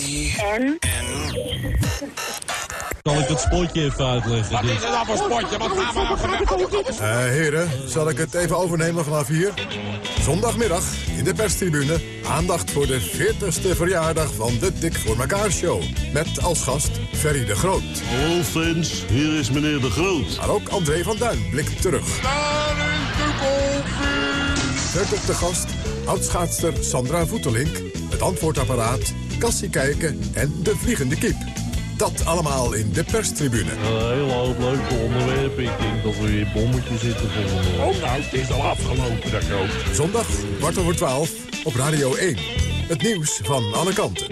En? Zal ik het spotje even uitleggen? Wat is het nou voor spotje? Wat gaan we nou Eh, heren, zal ik het even overnemen vanaf hier? Zondagmiddag in de perstribune aandacht voor de 40ste verjaardag van de Dik voor elkaar show. Met als gast Ferry de Groot. Hallo fans, hier is meneer de Groot. Maar ook André van Duin blikt terug. Verder te gast oudschaatster Sandra Voetelink. Het antwoordapparaat, Cassie Kijken en de vliegende kip. Dat allemaal in de perstribune. Een hele hoop leuke onderwerpen. Ik denk dat we weer bommetjes zitten volgende week. Oh nou, het is al afgelopen, dat groot. Zondag, kwart over twaalf, op Radio 1. Het nieuws van alle kanten.